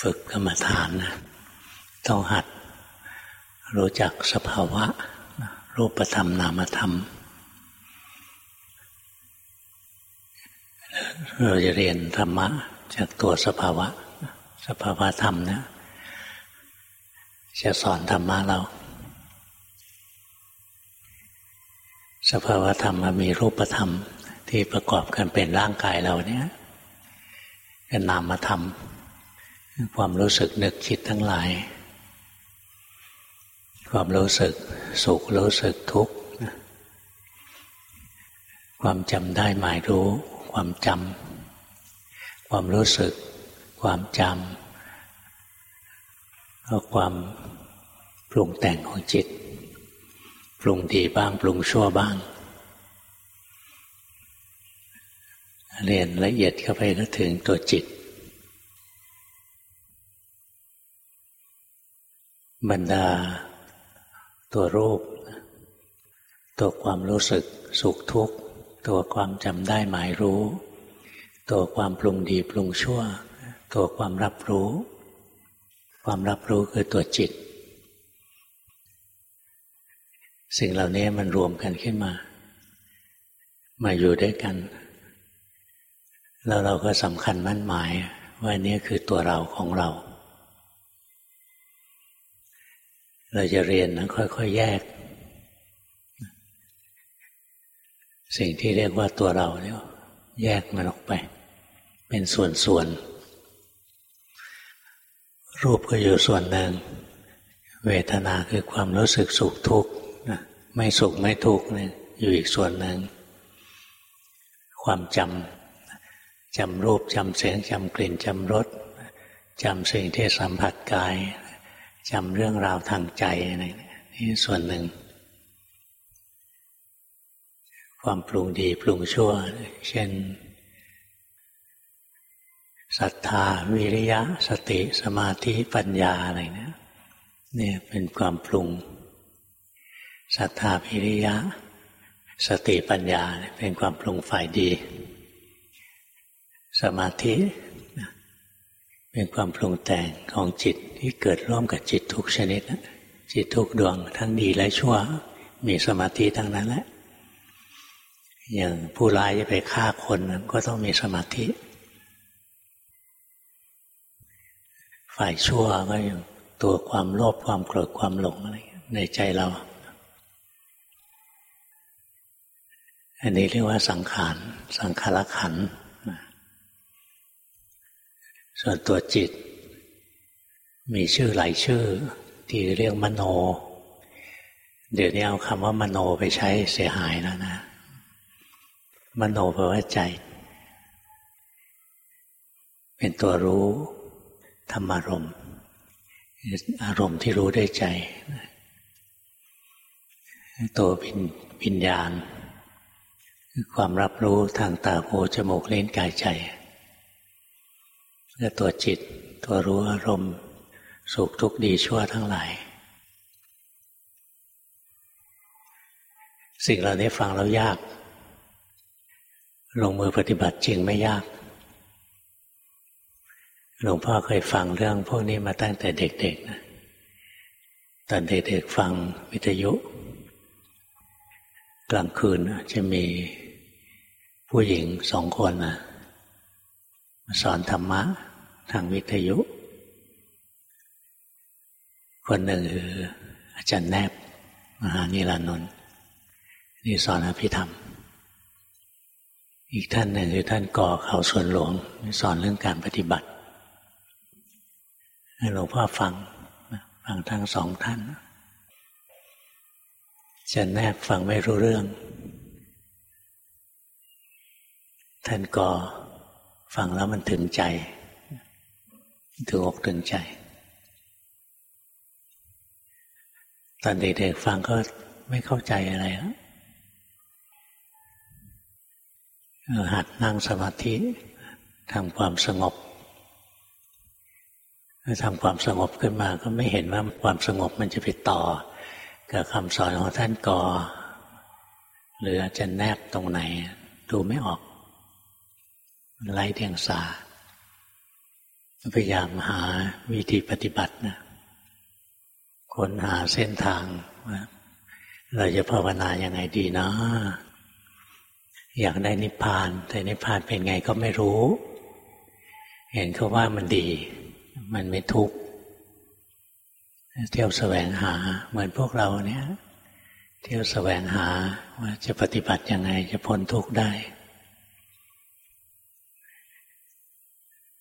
ฝึกกรรมฐานนะต้องหัดรู้จักสภาวะ รูปธรรมนามธรรม เราจะเรียนธรรมะจากตัวสภาวะ สภาวะธรรมนะจะสอนธรรมะเรา สภาวะธรรมมีรูปธรรมที่ประกอบกันเป็นร่างกายเราเนี่ยเป็นนามธรรม ความรู้สึกนึกคิดทั้งหลาย ความรู้สึกสุขรู้สึกทุกข์ความจำได้หมายรู้ ความจำความรู้สึก ความจำก็ความปรุงแต่งของจิต ปรุงดีบ้าง ปรุงชั่วบ้าง เรียนละเอียดเข้าไปก็ถึงตัวจิต บรรดา ตัวรูป ตัวความรู้สึกสุขทุกข์ ตัวความจำได้หมายรู้ ตัวความปรุงดีปรุงชั่ว ตัวความรับรู้ ความรับรู้คือตัวจิต สิ่งเหล่านี้มันรวมกันขึ้นมา มาอยู่ด้วยกัน แล้วเราก็สำคัญมั่นหมายว่านี่คือตัวเราของเรา เราจะเรียนนะค่อย ๆ แยก สิ่งที่เรียกว่าตัวเราเนี่ยแยกมันออกไป เป็นส่วนๆ รูปก็อยู่ส่วนหนึ่ง เวทนาคือความรู้สึกสุขทุกข์ไม่สุขไม่ทุกข์เนี่ยอยู่อีกส่วนหนึ่ง ความจำจำรูปจำเสียงจำกลิ่นจำรสจำสิ่งที่สัมผัสกาย จำเรื่องราวทางใจอะไรนี่ส่วนหนึ่ง ความปรุงดีปรุงชั่ว เช่นศรัทธา วิริยะ สติ สมาธิปัญญาอะไรเนี่ยนี่เป็นความปรุงศรัทธาวิริยะ สติปัญญาเป็นความปรุงฝ่ายดี สมาธิ เป็นความปรุงแต่งของจิตที่เกิดร่วมกับจิตทุกชนิดจิตทุกดวงทั้งดีและชั่ว มีสมาธิทั้งนั้นแหละ อย่างผู้ร้ายจะไปฆ่าคนก็ต้องมีสมาธิ ฝ่ายชั่วก็อย่างตัวความโลภความโกรธความหลงอะไรในใจเรา อันนี้เรียกว่าสังขารสังขารขันธ์ ส่วนตัวจิต มีชื่อหลายชื่อ ที่เรียกมโน เดี๋ยวนี้เอาคำว่ามโนไปใช้เสียหายแล้วนะ มโนแปลว่าใจ เป็นตัวรู้ธรรมารมณ์อารมณ์ที่รู้ได้ใจ ตัววิญญาณ คือความรับรู้ทางตาหูจมูกเล่นกายใจ และตัวจิต ตัวรู้อารมณ์ สุขทุกข์ดีชั่วทั้งหลาย สิ่งเหล่านี้ฟังแล้วยาก ลงมือปฏิบัติจริงไม่ยาก หลวงพ่อเคยฟังเรื่องพวกนี้มาตั้งแต่เด็กๆนะตอนเด็กๆฟังวิทยุ กลางคืนจะมีผู้หญิงสองคนนะ สอนธรรมะทางวิทยุ คนหนึ่งคืออาจารย์แนบ มหานิรานนท์นี่สอนอภิธรรม อีกท่านหนึ่งคือท่านก่อเขาส่วนหลวง สอนเรื่องการปฏิบัติให้หลวงพ่อฟังฟังทั้งสองท่านจะแนบฟังไม่รู้เรื่อง ท่านก่อ ฟังแล้วมันถึงใจ ถึงอกถึงใจ ตอนเด็กๆฟังก็ไม่เข้าใจอะไรแล้วหัดนั่งสมาธิทำความสงบทำความสงบขึ้นมาก็ไม่เห็นว่าความสงบมันจะไปต่อ กับคำสอนของท่านกอหรือจะแนบตรงไหน ดูไม่ออก ไร้เดียงสา พยายามหาวิธีปฏิบัตินะค้นหาเส้นทางว่าเราจะภาวนายังไงดีนะ อยากได้นิพพาน แต่นิพพานเป็นไงก็ไม่รู้ เห็นเขาว่ามันดี มันไม่ทุกข์เที่ยวแสวงหาเหมือนพวกเราเนี่ย เที่ยวแสวงหาว่าจะปฏิบัติยังไงจะพ้นทุกข์ได้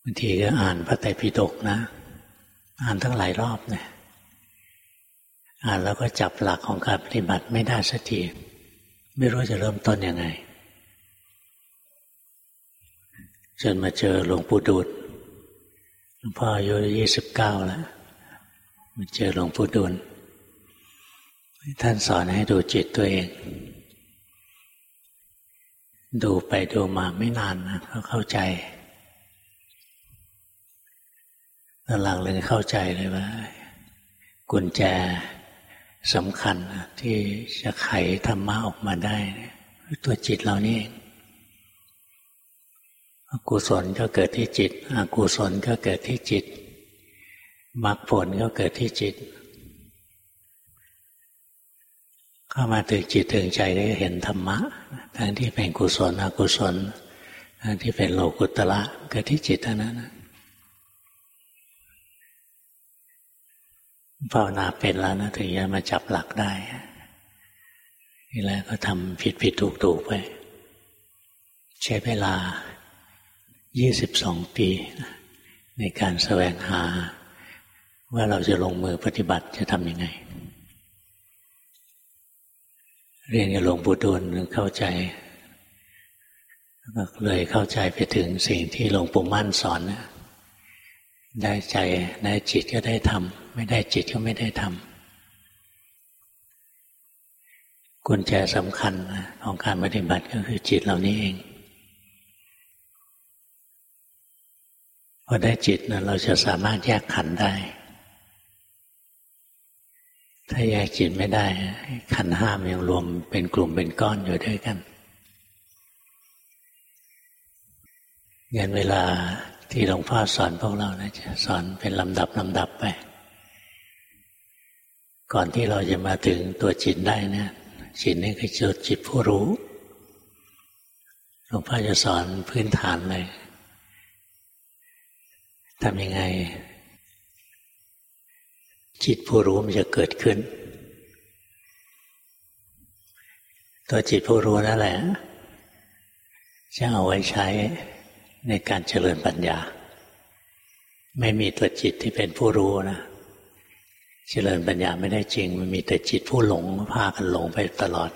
บางทีก็อ่านพระไตรปิฎกนะ อ่านทั้งหลายรอบเนี่ยอ่านแล้วก็จับหลักของการปฏิบัติไม่ได้สักทีไม่รู้จะเริ่มต้นยังไง จนมาเจอหลวงปู่ดูลหลวงพ่ออายุยี่สิบเก้าแล้วมาเจอหลวงปู่ดูลท่านสอนให้ดูจิตตัวเอง ดูไปดูมาไม่นานนะก็เข้าใจ หลังเลยเข้าใจเลยว่า กุญแจสำคัญที่จะไขธรรมะออกมาได้ตัวจิตเรานี่เองกุศลก็เกิดที่จิตอกุศลก็เกิดที่จิตมรรคผลก็เกิดที่จิต เข้ามาถึงจิตถึงใจได้เห็นธรรมะ ทั้งที่เป็นกุศลอกุศลทั้งที่เป็นโลกุตละเกิดที่จิตเท่านั้น ภาวนาเป็นแล้วนะถึงจะมาจับหลักได้นี่แหละก็ทำผิดผิดถูกถูกไป ใช้เวลายี่สิบสองปี ในการแสวงหา ว่าเราจะลงมือปฏิบัติจะทำยังไง เรียนกับหลวงปู่ดูลเข้าใจเลยเข้าใจไปถึงสิ่งที่หลวงปู่มั่นสอนนะได้ใจได้จิตก็ได้ทำ ไม่ได้จิตก็ไม่ได้ทำกุญแจสำคัญของการปฏิบัติก็คือจิตเหล่านี้เอง พอได้จิตนะเราจะสามารถแยกขันได้ ถ้าแยกจิตไม่ได้ ขันห้ามยังรวมเป็นกลุ่มเป็นก้อนอยู่ด้วยกันงั้นเวลาที่หลวงพ่อสอนพวกเรานะจะสอนเป็นลำดับลำดับไป ก่อนที่เราจะมาถึงตัวจิตได้เนะจิตนี่คือจุดจิตผู้รู้หลวงพ่อจะสอนพื้นฐานเลยทำยังไง จิตผู้รู้มันจะเกิดขึ้น ตัวจิตผู้รู้นั่นแหละจะเอาไว้ใช้ในการเจริญปัญญา ไม่มีตัวจิตที่เป็นผู้รู้นะ เจริญปัญญาไม่ได้จริง มันมีแต่จิตผู้หลงพากันหลงไปตลอด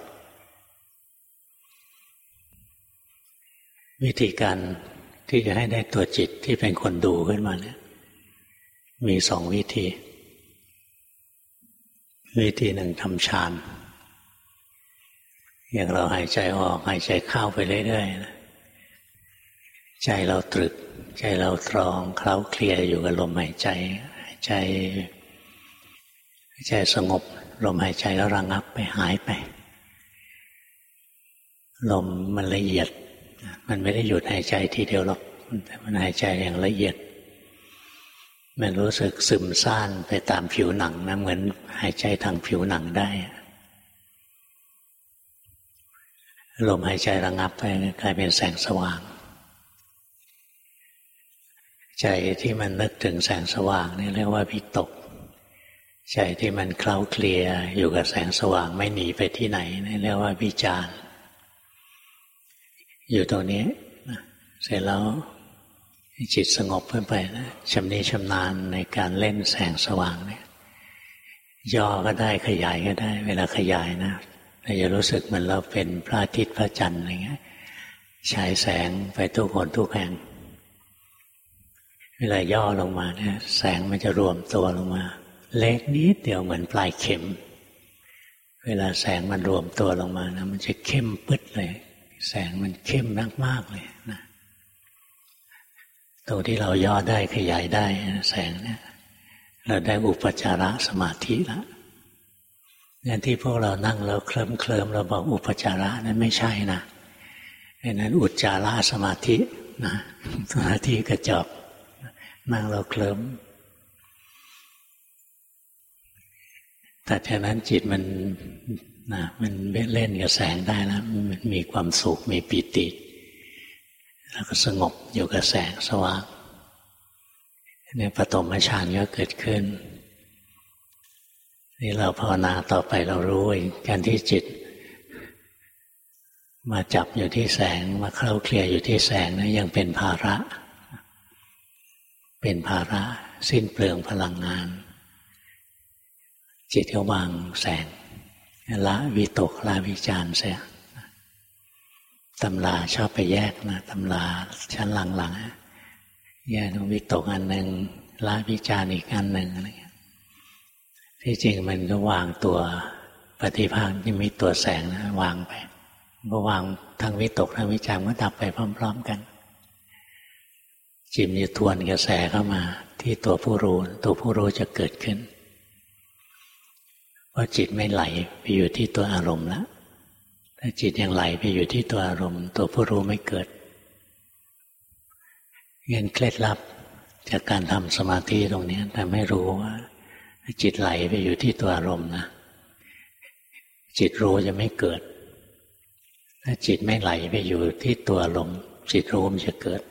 วิธีการที่จะให้ได้ตัวจิตที่เป็นคนดูขึ้นมาเนี่ย มีสองวิธี วิธีหนึ่งทำฌานอย่างเราหายใจออกหายใจเข้าไปเรื่อยๆนะใจเราตรึก ใจเราตรองเคล้าเคลียอยู่กับลมหายใจ หายใจ ใจสงบ ลมหายใจแล้วระงับไปหายไป ลมมันละเอียด มันไม่ได้หยุดหายใจทีเดียวหรอกแต่มันหายใจอย่างละเอียด มันรู้สึกซึมซ่านไปตามผิวหนังนะเหมือนหายใจทางผิวหนังได้ ลมหายใจระงับไปกลายเป็นแสงสว่าง ใจที่มันนึกถึงแสงสว่างนี่เรียกว่าวิตก ใจที่มันเคล้าเคลียอยู่กับแสงสว่างไม่หนีไปที่ไหนนี่เรียกว่าวิจารอยู่ตรงนี้เสร็จแล้วจิตสงบเพิ่มไปนะชำนิชำนาญในการเล่นแสงสว่างเนี่ย ย่อก็ได้ขยายก็ได้ เวลาขยายนะเราจะรู้สึกเหมือนเราเป็นพระอาทิตย์พระจันทร์อะไรเงี้ยฉายแสงไปทุกคนทุกแห่ง เวลาย่อลงมาเนี่ย แสงมันจะรวมตัวลงมา เล็กนิดเดียวเหมือนปลายเข็ม เวลาแสงมันรวมตัวลงมานะมันจะเข้มปึ๊ดเลย แสงมันเข้มมากๆเลยนะตรงที่เราย่อได้ขยายได้แสงเนี่ยเราได้อุปจาระสมาธิแล้วงั้นที่พวกเรานั่งแล้วเคลิ้มเคลิมเราบอกอุปจาระนั้นไม่ใช่นะนั้นอุจจาระสมาธินะสมาธิกระจอกนั่งเราเคลิ้ม แต่ฉะนั้นจิตมันนะมันเล่นกับแสงได้แล้วมันมีความสุขมีปิติ แล้วก็สงบอยู่กับแสงสว่างเนี่ยปฐมฌานก็เกิดขึ้น นี่เราภาวนาต่อไปเรารู้เองการที่จิต มาจับอยู่ที่แสง มาเคล้าเคลียอยู่ที่แสงนะยังเป็นภาระ เป็นภาระ สิ้นเปลืองพลังงาน จิตก็วางแสงละวิตกละวิจารเสียตำราชอบไปแยกนะตำราชั้นหลังๆแยกวิตกอันหนึ่งละวิจารอีกอันหนึ่งอะไรเงี้ยที่จริงมันก็วางตัวปฏิภาณที่มีตัวแสงนะวางไปก็วางทั้งวิตกทั้งวิจารก็ดับไปพร้อม ๆกัน จิมจะทวนกระแสเข้ามา ที่ตัวผู้รู้ ตัวผู้รู้จะเกิดขึ้น เพราะจิตไม่ไหลไปอยู่ที่ตัวอารมณ์แล้วถ้าจิตยังไหลไปอยู่ที่ตัวอารมณ์ ตัวผู้รู้ไม่เกิดเงินเคล็ดลับจากการทำสมาธิตรงนี้ทำให้รู้ว่า จิตไหลไปอยู่ที่ตัวอารมณ์นะจิตรู้จะไม่เกิด ถ้าจิตไม่ไหลไปอยู่ที่ตัวอารมณ์จิตรู้มันจะเกิด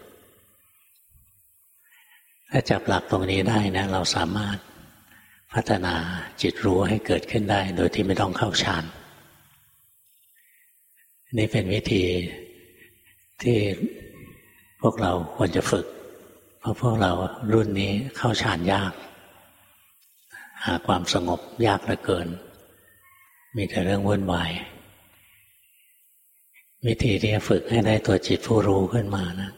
ถ้าจับหลักตรงนี้ได้นะ เราสามารถ พัฒนาจิตรู้ให้เกิดขึ้นได้ โดยที่ไม่ต้องเข้าฌานนี่เป็นวิธีที่พวกเราควรจะฝึก เพราะพวกเรารุ่นนี้เข้าฌานยาก หาความสงบยากเหลือเกิน มีแต่เรื่องวุ่นวายวิธีที่จะฝึกให้ได้ตัวจิตผู้รู้ขึ้นมานะ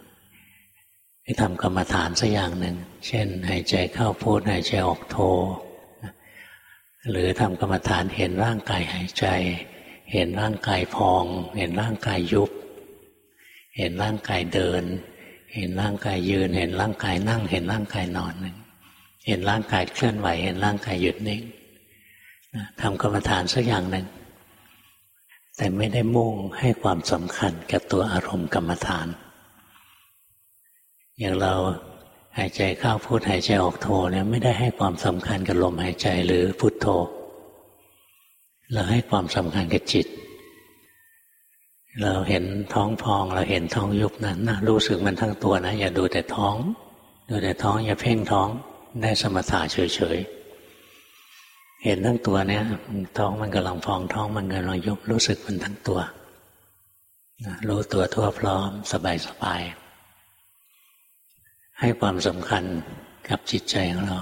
ให้ทำกรรมฐานสักอย่างหนึ่ง เช่น หายใจเข้าพูดหายใจออกโท หรือทำกรรมฐานเห็นร่างกายหายใจ เห็นร่างกายพอง เห็นร่างกายยุบ เห็นร่างกายเดิน เห็นร่างกายยืน เห็นร่างกายนั่ง เห็นร่างกายนอนเห็นร่างกายเคลื่อนไหว เห็นร่างกายหยุดนิ่งทำกรรมฐานสักอย่างหนึ่งแต่ไม่ได้มุ่งให้ความสำคัญกับตัวอารมณ์กรรมฐาน อย่างเรา หายใจเข้าพุทหายใจออกโทเนี่ยไม่ได้ให้ความสำคัญกับลมหายใจหรือพุทโธเราให้ความสำคัญกับจิต เราเห็นท้องพอง เราเห็นท้องยุบนั้นนะรู้สึกมันทั้งตัวนะ อย่าดูแต่ท้อง ดูแต่ท้องอย่าเพ่งท้องได้สมถะเฉยๆเห็นทั้งตัวเนี่ยท้องมันกำลังพองท้องมันกำลังยุบรู้สึกมันทั้งตัวรู้ตัวทั่วพร้อมสบายๆ ให้ความสำคัญกับจิตใจของเรา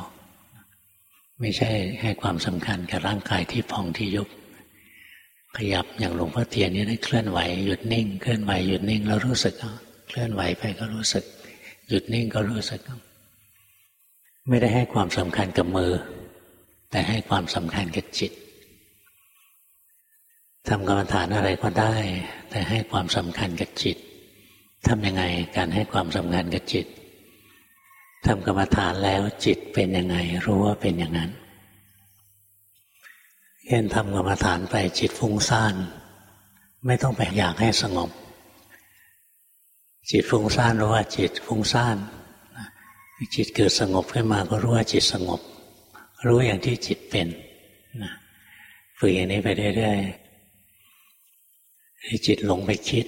ไม่ใช่ให้ความสำคัญกับร่างกายที่พองที่ยุบ ขยับอย่างหลวงพ่อเทียนนี่ได้เคลื่อนไหวหยุดนิ่งเคลื่อนไหวหยุดนิ่งแล้วรู้สึกเคลื่อนไหวไปก็รู้สึก หยุดนิ่งก็รู้สึก ไม่ได้ให้ความสำคัญกับมือ แต่ให้ความสำคัญกับจิตทำกรรมฐานอะไรก็ได้ แต่ให้ความสำคัญกับจิตทำยังไงการให้ความสำคัญกับจิต ทำกรรมฐานแล้วจิตเป็นยังไง รู้ว่าเป็นอย่างนั้นเช่นทำกรรมฐานไปจิตฟุ้งซ่าน ไม่ต้องไปอยากให้สงบ จิตฟุ้งซ่านรู้ว่าจิตฟุ้งซ่านจิตเกิดสงบขึ้นมาก็รู้ว่าจิตสงบ รู้อย่างที่จิตเป็นฝึกอย่างนี้ไปเรื่อยๆจิตหลงไปคิด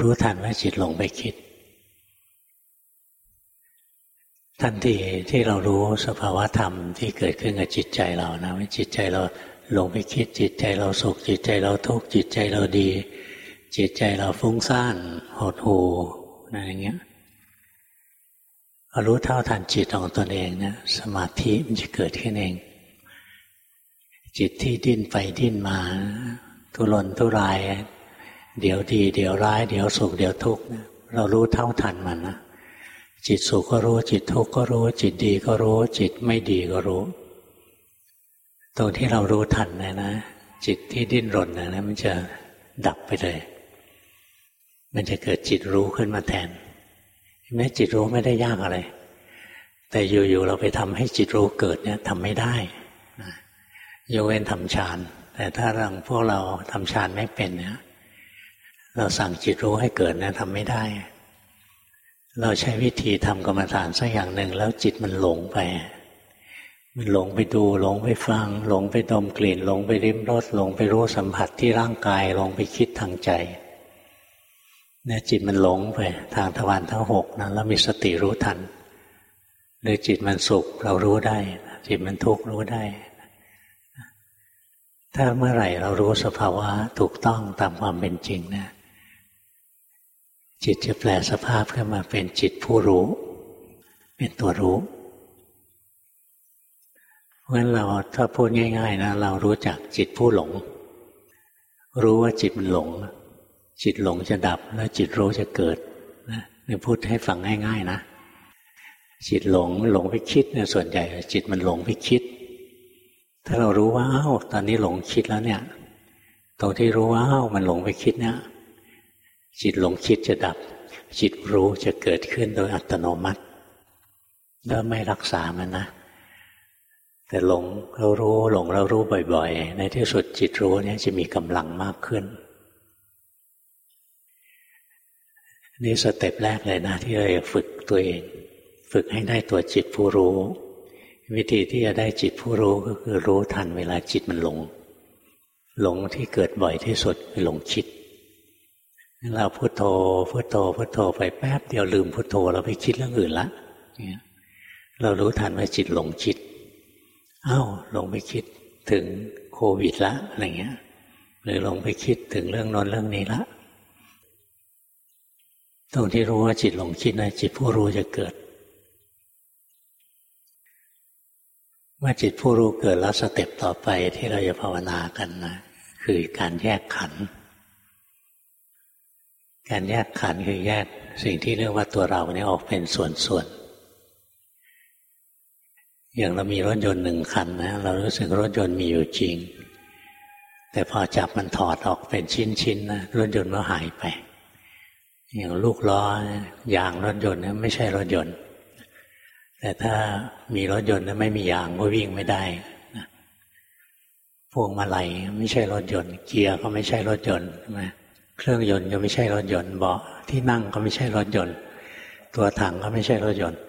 รู้ทันว่าจิตหลงไปคิด ทันทีที่เรารู้สภาวะธรรมที่เกิดขึ้นกับจิตใจเรานะว่าจิตใจเราหลงไปคิดจิตใจเราสุขจิตใจเราทุกข์จิตใจเราดี จิตใจเราฟุ้งซ่านหดหูอะไรเงี้ยรู้เท่าทันจิตของตนเองนะสมาธิมันจะเกิดขึ้นเอง จิตที่ดิ้นไปดิ้นมาทุรนทุราย เดี๋ยวดี เดี๋ยวร้าย เดี๋ยวสุขเดี๋ยวทุกข์เรารู้เท่าทันมันนะ จิตสุขก็รู้ จิตทุกข์ก็รู้ จิตดีก็รู้ จิตไม่ดีก็รู้ตรงที่เรารู้ทันนะนะ จิตที่ดิ้นรนนะนะมันจะดับไปเลย มันจะเกิดจิตรู้ขึ้นมาแทนแม้จิตรู้ไม่ได้ยากอะไร แต่อยู่ๆเราไปทำให้จิตรู้เกิดเนี่ยทำไม่ได้ยกเว้นทำฌานแต่ถ้าเราพวกเราทำฌานไม่เป็นเนี่ยเราสั่งจิตรู้ให้เกิดเนี่ยทำไม่ได้ เราใช้วิธีทำกรรมฐานสักอย่างหนึ่งแล้วจิตมันหลงไป มันหลงไปดูหลงไปฟัง หลงไปดมกลิ่น หลงไปริมรสหลงไปรู้สัมผัสที่ร่างกายหลงไปคิดทางใจเนี่ยจิตมันหลงไปทางทวารทั้งหกนะแล้วมีสติรู้ทันหรือจิตมันสุขเรารู้ได้ จิตมันทุกข์รู้ได้ ถ้าเมื่อไหร่เรารู้สภาวะถูกต้องตามความเป็นจริงเนี่ย จิตจะแปลสภาพขึ้นมาเป็นจิตผู้รู้ เป็นตัวรู้เพราะฉะนั้นเราถ้าพูดง่าย ๆ นะ เรารู้จักจิตผู้หลง รู้ว่าจิตมันหลง จิตหลงจะดับแล้วจิตรู้จะเกิดนะนี่พูดให้ฟังง่าย ๆ นะ จิตหลงหลงไปคิดเนี่ยส่วนใหญ่ จิตมันหลงไปคิด ถ้าเรารู้ว่าอ้าวตอนนี้หลงคิดแล้วเนี่ยตรงที่รู้ว่าอ้าวมันหลงไปคิดเนี่ย จิตหลงคิดจะดับ จิตรู้จะเกิดขึ้นโดยอัตโนมัติแล้วไม่รักษามันนะ แต่หลงเรารู้หลงเรารู้บ่อย ๆ ในที่สุดจิตรู้เนี่ยจะมีกำลังมากขึ้น นี่สเต็ปแรกเลยนะ ที่เราฝึกตัวเอง ฝึกให้ได้ตัวจิตผู้รู้ วิธีที่จะได้จิตผู้รู้ก็คือรู้ทันเวลาจิตมันหลง หลงที่เกิดบ่อยที่สุดคือหลงคิด เราพุโทโธพุโทโธพุโทโธไปแป๊บเดียวลืมพุโทโธเราไปคิดเรื่องอื่นละเรารู้ทันว่าจิตหลงคิดอ้าวหลงไปคิดถึงโควิดละอะไรเงี้ย หรือหลงไปคิดถึงเรื่องนอนเรื่องนี้ละตรงที่รู้ว่าจิตหลงคิดนะจิตผู้รู้จะเกิดเมื่อจิตผู้รู้เกิดแล้วสเต็ปต่อไปที่เราจะภาวนากันนะคือการแยกขันธ์ การแยกขันคือแยกสิ่งที่เรียกว่าตัวเราเนี่ยออกเป็นส่วนๆ อย่างเรามีรถยนต์หนึ่งคันนะเรารู้สึกรถยนต์มีอยู่จริง แต่พอจับมันถอดออกเป็นชิ้นๆนะรถยนต์ก็หายไป อย่างลูกล้อยางรถยนต์นี่ไม่ใช่รถยนต์ แต่ถ้ามีรถยนต์แล้วไม่มียางก็วิ่งไม่ได้พวงมาลัยไม่ใช่รถยนต์ เกียร์ก็ไม่ใช่รถยนต์ใช่ไหม เครื่องยนต์ก็ไม่ใช่รถยนต์เบาะที่นั่งก็ไม่ใช่รถยนต์ ตัวถังก็ไม่ใช่รถยนต์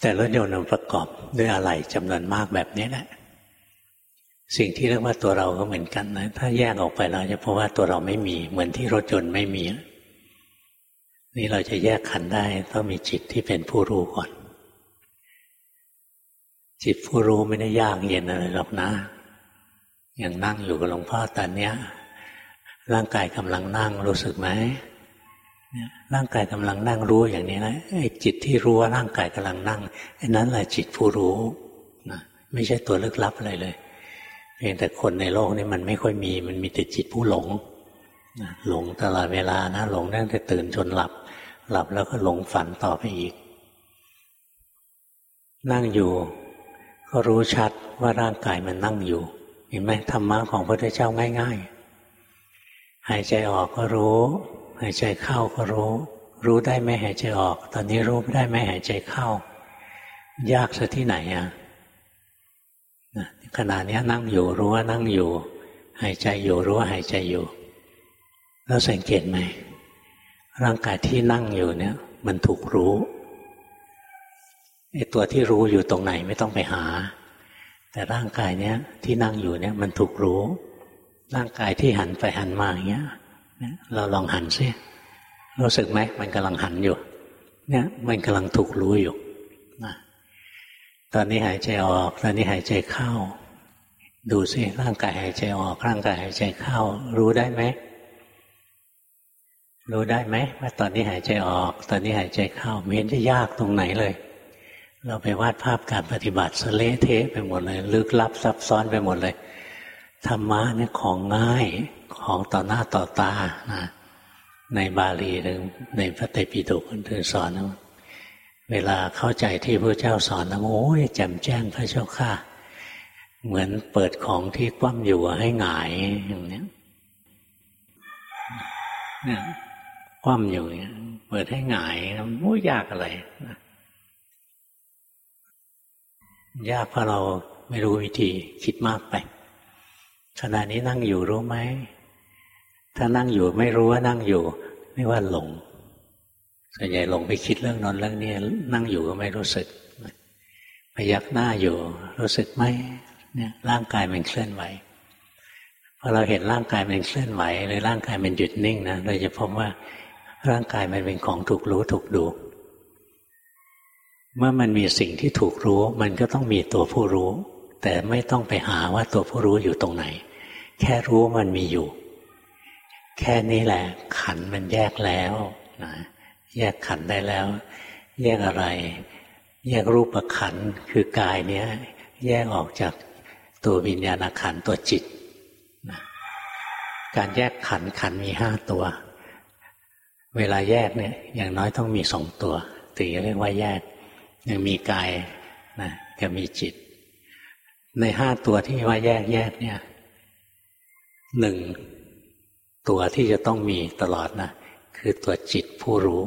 แต่รถยนต์มันประกอบด้วยอะไรจำนวนมากแบบนี้แหละสิ่งที่เรียกว่าตัวเราก็เหมือนกันนะ ถ้าแยกออกไปเราจะพบว่าตัวเราไม่มี เหมือนที่รถยนต์ไม่มี นี่เราจะแยกขันได้ต้องมีจิตที่เป็นผู้รู้ก่อน จิตผู้รู้ไม่ได้ยากเย็นอะไรหรอกนะ อย่างนั่งอยู่กับหลวงพ่อตอนเนี้ย ร่างกายกำลังนั่งรู้สึกไหมร่างกายกำลังนั่งรู้อย่างนี้นะไอ้จิตที่รู้ว่าร่างกายกำลังนั่งไอ้นั้นแหละจิตผู้รู้นะไม่ใช่ตัวลึกลับอะไรเลยเพียงแต่คนในโลกนี้มันไม่ค่อยมี มันมีแต่จิตผู้หลงหลงตลอดเวลานะหลงตั้งแต่ตื่นจนหลับ หลับแล้วก็หลงฝันต่อไปอีก นั่งอยู่ ก็รู้ชัดว่าร่างกายมันนั่งอยู่ เห็นไหมธรรมะของพระพุทธเจ้าง่าย ๆ หายใจออกก็รู้ หายใจเข้าก็รู้ รู้ได้ไม่หายใจออก ตอนนี้รู้ได้ไม่หายใจเข้า ยากซะที่ไหนอะขณะนี้นั่งอยู่รู้ว่านั่งอยู่ หายใจอยู่รู้ว่าหายใจอยู่ แล้วสังเกตไหมร่างกายที่นั่งอยู่เนี่ย มันถูกรู้ไอ้ตัวที่รู้อยู่ตรงไหนไม่ต้องไปหา แต่ร่างกายเนี้ยที่นั่งอยู่เนี่ยมันถูกรู้ ร่างกายที่หันไปหันมาอย่างเงี้ยเราลองหันซิรู้สึกไหมมันกำลังหันอยู่ เนี่ย มันกำลังถูกรู้อยู่นะตอนนี้หายใจออก ตอนนี้หายใจเข้า ดูซิร่างกายหายใจออก ร่างกายหายใจเข้า รู้ได้ไหมรู้ได้ไหมว่าตอนนี้หายใจออก ตอนนี้หายใจเข้าไม่เห็นจะยากตรงไหนเลย เราไปวาดภาพการปฏิบัติสเละเทะไปหมดเลย ลึกลับซับซ้อนไปหมดเลย ธรรมะเนี่ยของง่ายของต่อหน้าต่อตานะในบาลีหรือในพระไตรปิฎกท่านสอนเวลาเข้าใจที่พระเจ้าสอนแล้วโอ้ยแจ่มแจ้งพระเจ้าค่ะ เหมือนเปิดของที่คว่ำอยู่ให้หงายอย่างนี้เนี่ยคว่ำอยู่เนี่ยเปิดให้หงายโอ้ยยากอะไรยากเพราะเราไม่รู้วิธีคิดมากไป ขณะนี้นั่งอยู่รู้ไหม ถ้านั่งอยู่ไม่รู้ว่านั่งอยู่ ไม่ว่าหลง ส่วนใหญ่หลงไปคิดเรื่องนอนเรื่องนี้นั่งอยู่ก็ไม่รู้สึกพยักหน้าอยู่ รู้สึกไหมเนี่ยร่างกายมันเคลื่อนไหวพอเราเห็นร่างกายมันเคลื่อนไหวหรือร่างกายมันหยุดนิ่งนะเราจะพบว่าร่างกายมันเป็นของถูกรู้ถูกดู เมื่อมันมีสิ่งที่ถูกรู้ มันก็ต้องมีตัวผู้รู้ แต่ไม่ต้องไปหาว่าตัวผู้รู้อยู่ตรงไหน แค่รู้มันมีอยู่ แค่นี้แหละ ขันมันแยกแล้วนะแยกขันได้แล้ว แยกอะไร แยกรูปขันคือกายเนี้ย แยกออกจากตัววิญญาณขันตัวจิตนะการแยกขันขันมีห้าตัว เวลาแยกเนี่ย อย่างน้อยต้องมีสองตัวถึงจะเรียกว่าแยก ยังมีกายนะกับมีจิต ในห้าตัวที่ว่าแยกแยกเนี่ย หนึ่งตัวที่จะต้องมีตลอดนะคือตัวจิตผู้รู้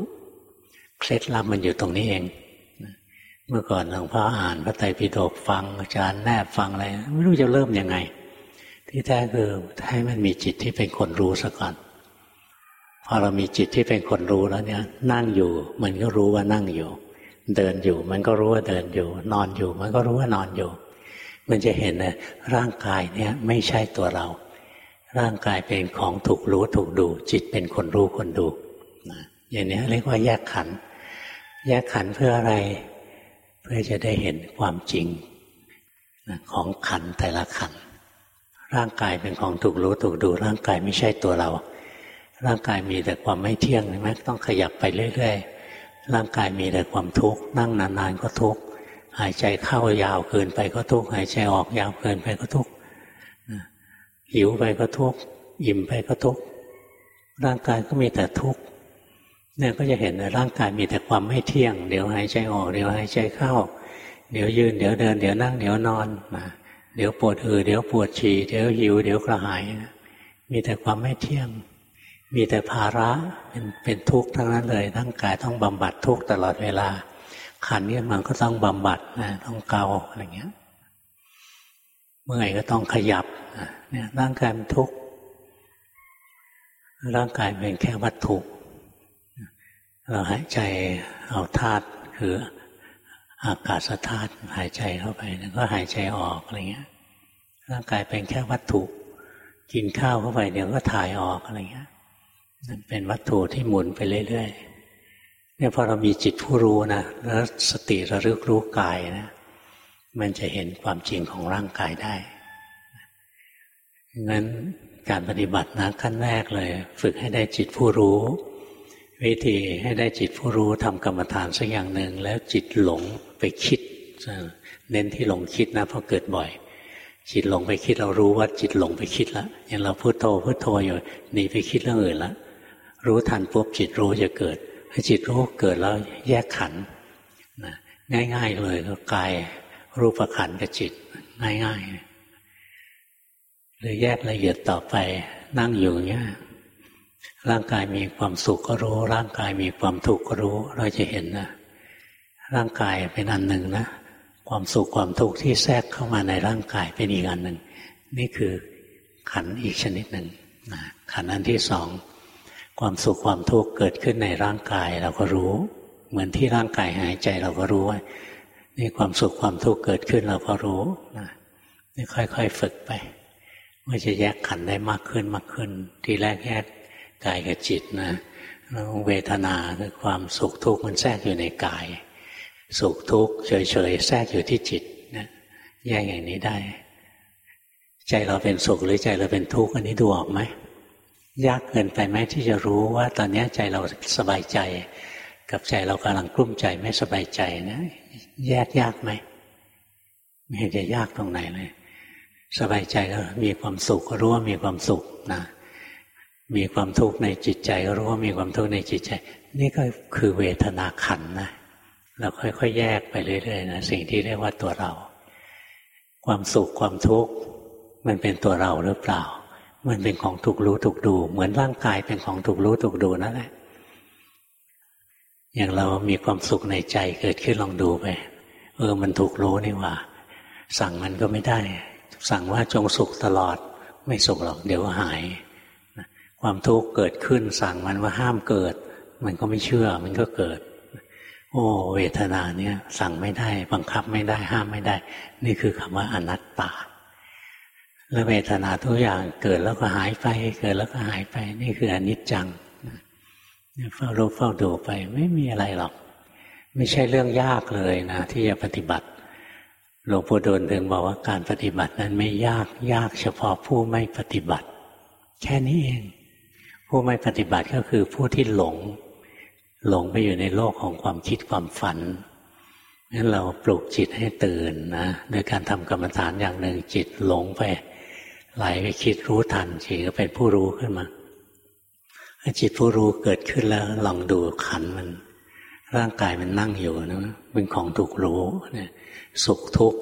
เคล็ดลับมันอยู่ตรงนี้เอง เมื่อก่อนหลวงพ่ออ่านพระไตรปิฎกฟังอาจารย์แนบฟังอะไรไม่รู้จะเริ่มยังไง ที่แท้คือให้มันมีจิตที่เป็นคนรู้ซะก่อนพอเรามีจิตที่เป็นคนรู้แล้วเนี่ย นั่งอยู่ มันก็รู้ว่านั่งอยู่ เดินอยู่ มันก็รู้ว่าเดินอยู่ นอนอยู่ มันก็รู้ว่านอนอยู่ มันจะเห็นนะร่างกายเนี่ย ไม่ใช่ตัวเรา ร่างกายเป็นของถูกรู้ถูกดู จิตเป็นคนรู้คนดูนะอย่างนี้เรียกว่าแยกขัน แยกขันเพื่ออะไร เพื่อจะได้เห็นความจริงของขันแต่ละขัน ร่างกายเป็นของถูกรู้ถูกดู ร่างกายไม่ใช่ตัวเรา ร่างกายมีแต่ความไม่เที่ยงใช่ไหมต้องขยับไปเรื่อยๆร่างกายมีแต่ความทุกข์นั่งนานๆก็ทุกข์หายใจเข้ายาวเกินไปก็ทุกข์หายใจออกยาวเกินไปก็ทุกข์ หิวไปก็ทุกข์อิ่มไปก็ทุกข์ร่างกายก็มีแต่ทุกข์เนี่ยก็จะเห็นในร่างกายมีแต่ความไม่เที่ยง เดี๋ยวหายใจออก เดี๋ยวหายใจเข้า เดี๋ยวยืน เดี๋ยวเดิน เดี๋ยวนั่ง เดี๋ยวนอนนะเดี๋ยวปวดอือเดี๋ยวปวดฉี่เดี๋ยวหิว เดี๋ยวกระหายมีแต่ความไม่เที่ยง มีแต่ภาระเป็นเป็นทุกข์ทั้งนั้นเลยร่างกายต้องบำบัดทุกข์ตลอดเวลา ขันนี้มันก็ต้องบำบัดนะต้องเกาอะไรเงี้ยเมื่อไหร่ก็ต้องขยับ เนี่ยร่างกายมันทุกข์ร่างกายเป็นแค่วัตถุเราหายใจเอาธาตุคืออากาศธาตุหายใจเข้าไปแล้วก็หายใจออกอะไรเงี้ย ร่างกายเป็นแค่วัตถุ กินข้าวเข้าไปเดี๋ยวก็ถ่ายออกอะไรเงี้ยนั่นเป็นวัตถุที่หมุนไปเรื่อยๆเนี่ยพอเรามีจิตผู้รู้นะแล้วสติระลึกรู้กายนะมันจะเห็นความจริงของร่างกายได้ งั้นการปฏิบัตินะขั้นแรกเลย ฝึกให้ได้จิตผู้รู้ วิธีให้ได้จิตผู้รู้ทำกรรมฐานสักอย่างหนึ่งแล้วจิตหลงไปคิด เน้นที่หลงคิดนะเพราะเกิดบ่อย จิตหลงไปคิดเรารู้ว่าจิตหลงไปคิดแล้วอย่างเราพูดโทพูดโทอยู่หนีไปคิดเรื่องอื่นแล้วรู้ทันปุ๊บจิตรู้จะเกิดให้จิตรู้เกิดแล้วแยกขันนะง่าย ๆ เลยก็กายรูปขันกับจิตง่าย ๆ หรือแยกละเอียดต่อไปนั่งอยู่เงี้ยร่างกายมีความสุขก็รู้ ร่างกายมีความทุกข์ก็รู้ เราจะเห็นนะร่างกายเป็นอันหนึ่งนะ ความสุขความทุกข์ที่แทรกเข้ามาในร่างกายเป็นอีกอันหนึ่ง นี่คือขันอีกชนิดหนึ่งขันอันที่สองความสุขความทุกข์เกิดขึ้นในร่างกายเราก็รู้ เหมือนที่ร่างกายหายใจเราก็รู้ว่านี่ความสุขความทุกข์เกิดขึ้นเราก็รู้นี่ค่อย ๆ ฝึกไป ว่าจะแยกขันได้มากขึ้นมากขึ้น ทีแรกแยกกายกับจิตนะเวทนาคือความสุขทุกข์มันแทรกอยู่ในกาย สุขทุกข์เฉยๆแทรกอยู่ที่จิตนะแยกอย่างนี้ได้ ใจเราเป็นสุขหรือใจเราเป็นทุกข์อันนี้ดูออกไหมยากเกินไปไหมที่จะรู้ว่า ตอนนี้ใจเราสบายใจ กับใจเรากำลังกลุ้มใจไม่สบายใจนะ แยกยากไหมไม่เห็นจะยากตรงไหนเลย สบายใจแล้วมีความสุขรู้ว่ามีความสุขนะมีความทุกข์ในจิตใจก็รู้ว่ามีความทุกข์ในจิตใจ นี่ก็คือเวทนาขันนะเราค่อยๆแยกไปเรื่อยๆนะสิ่งที่เรียกว่าตัวเรา ความสุขความทุกข์มันเป็นตัวเราหรือเปล่า มันเป็นของถูกรู้ถูกดู เหมือนร่างกายเป็นของถูกรู้ถูกดูนั่นแหละอย่างเรามีความสุขในใจเกิดขึ้นลองดูไปเออมันถูกรู้นี่ว่า สั่งมันก็ไม่ได้ สั่งว่าจงสุขตลอด ไม่สุขหรอก เดี๋ยวหายความทุกข์เกิดขึ้นสั่งมันว่าห้ามเกิด มันก็ไม่เชื่อมันก็เกิด โอ้เวทนาเนี่ยสั่งไม่ได้ บังคับไม่ได้ห้ามไม่ได้ นี่คือคำว่าอนัตตา แล้วเวทนาทุกอย่างเกิดแล้วก็หายไป เกิดแล้วก็หายไป นี่คืออนิจจังเฝ้ารู้เฝ้าดูไป ไม่มีอะไรหรอก ไม่ใช่เรื่องยากเลยนะที่จะปฏิบัติ หลวงปู่ดูลถึงบอกว่าการปฏิบัตินั้นไม่ยากยากเฉพาะผู้ไม่ปฏิบัติ แค่นี้เอง ผู้ไม่ปฏิบัติก็คือผู้ที่หลง หลงไปอยู่ในโลกของความคิดความฝันงั้นเราปลุกจิตให้ตื่นนะโดยการทำกรรมฐานอย่างหนึ่งจิตหลงไปไหลไปคิดรู้ทันจิตก็เป็นผู้รู้ขึ้นมาถ้าจิตผู้รู้เกิดขึ้นแล้วลองดูขันมัน ร่างกายมันนั่งอยู่นะเป็นของถูกรู้เนี่ย สุขทุกข์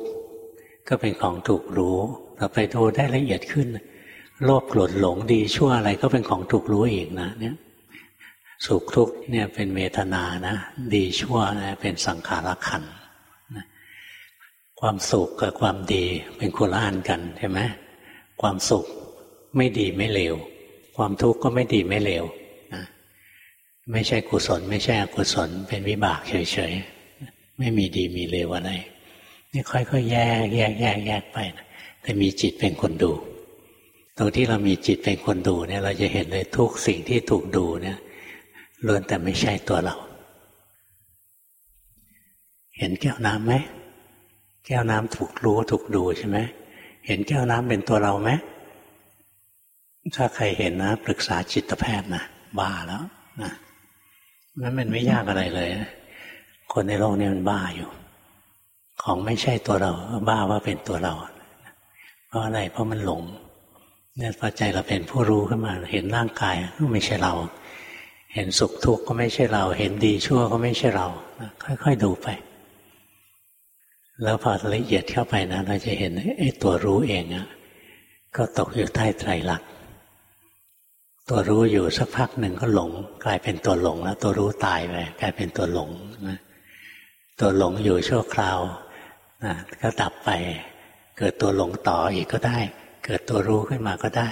ก็เป็นของถูกรู้เราไปดูได้ละเอียดขึ้น โลภโกรธหลงดีชั่วอะไรก็เป็นของถูกรู้อีกนะเนี่ยสุขทุกข์เนี่ยเป็นเวทนานะ ดีชั่วนะเป็นสังขารขันนะความสุขกับความดีเป็นคนละอันกันใช่ไหมความสุขไม่ดีไม่เลวความทุกข์ก็ไม่ดีไม่เลวนะไม่ใช่กุศล ไม่ใช่อกุศล เป็นวิบากเฉยๆไม่มีดีมีเลวอะไร นี่ค่อยๆแยกแยกแยกแยกไปนะแต่มีจิตเป็นคนดู ตรงที่เรามีจิตเป็นคนดูเนี่ย เราจะเห็นเลยทุกสิ่งที่ถูกดูเนี่ยล้วนแต่ไม่ใช่ตัวเรา เห็นแก้วน้ำไหมแก้วน้ำถูกรู้ถูกดูใช่ไหมเห็นแก้วน้ำเป็นตัวเราไหมถ้าใครเห็นนะปรึกษาจิตแพทย์นะบ้าแล้วนะนั้นมันไม่ยากอะไรเลยคนในโลกนี้มันบ้าอยู่ ของไม่ใช่ตัวเรา บ้าว่าเป็นตัวเรา เพราะอะไรเพราะมันหลงเนี่ยพอใจเราเป็นผู้รู้ขึ้นมา เห็นร่างกายก็ไม่ใช่เรา เห็นสุขทุกข์ก็ไม่ใช่เรา เห็นดีชั่วก็ไม่ใช่เรา ค่อย ๆ ดูไป แล้วพอละเอียดเข้าไปนะ เราจะเห็นไอ้ตัวรู้เองอะก็ตกอยู่ใต้ไตรลักษณ์ตัวรู้อยู่สักพักหนึ่งก็หลง กลายเป็นตัวหลงแล้วตัวรู้ตายไปกลายเป็นตัวหลงนะตัวหลงอยู่ชั่วคราว นะก็ดับไป เกิดตัวหลงต่ออีกก็ได้ เกิดตัวรู้ขึ้นมาก็ได้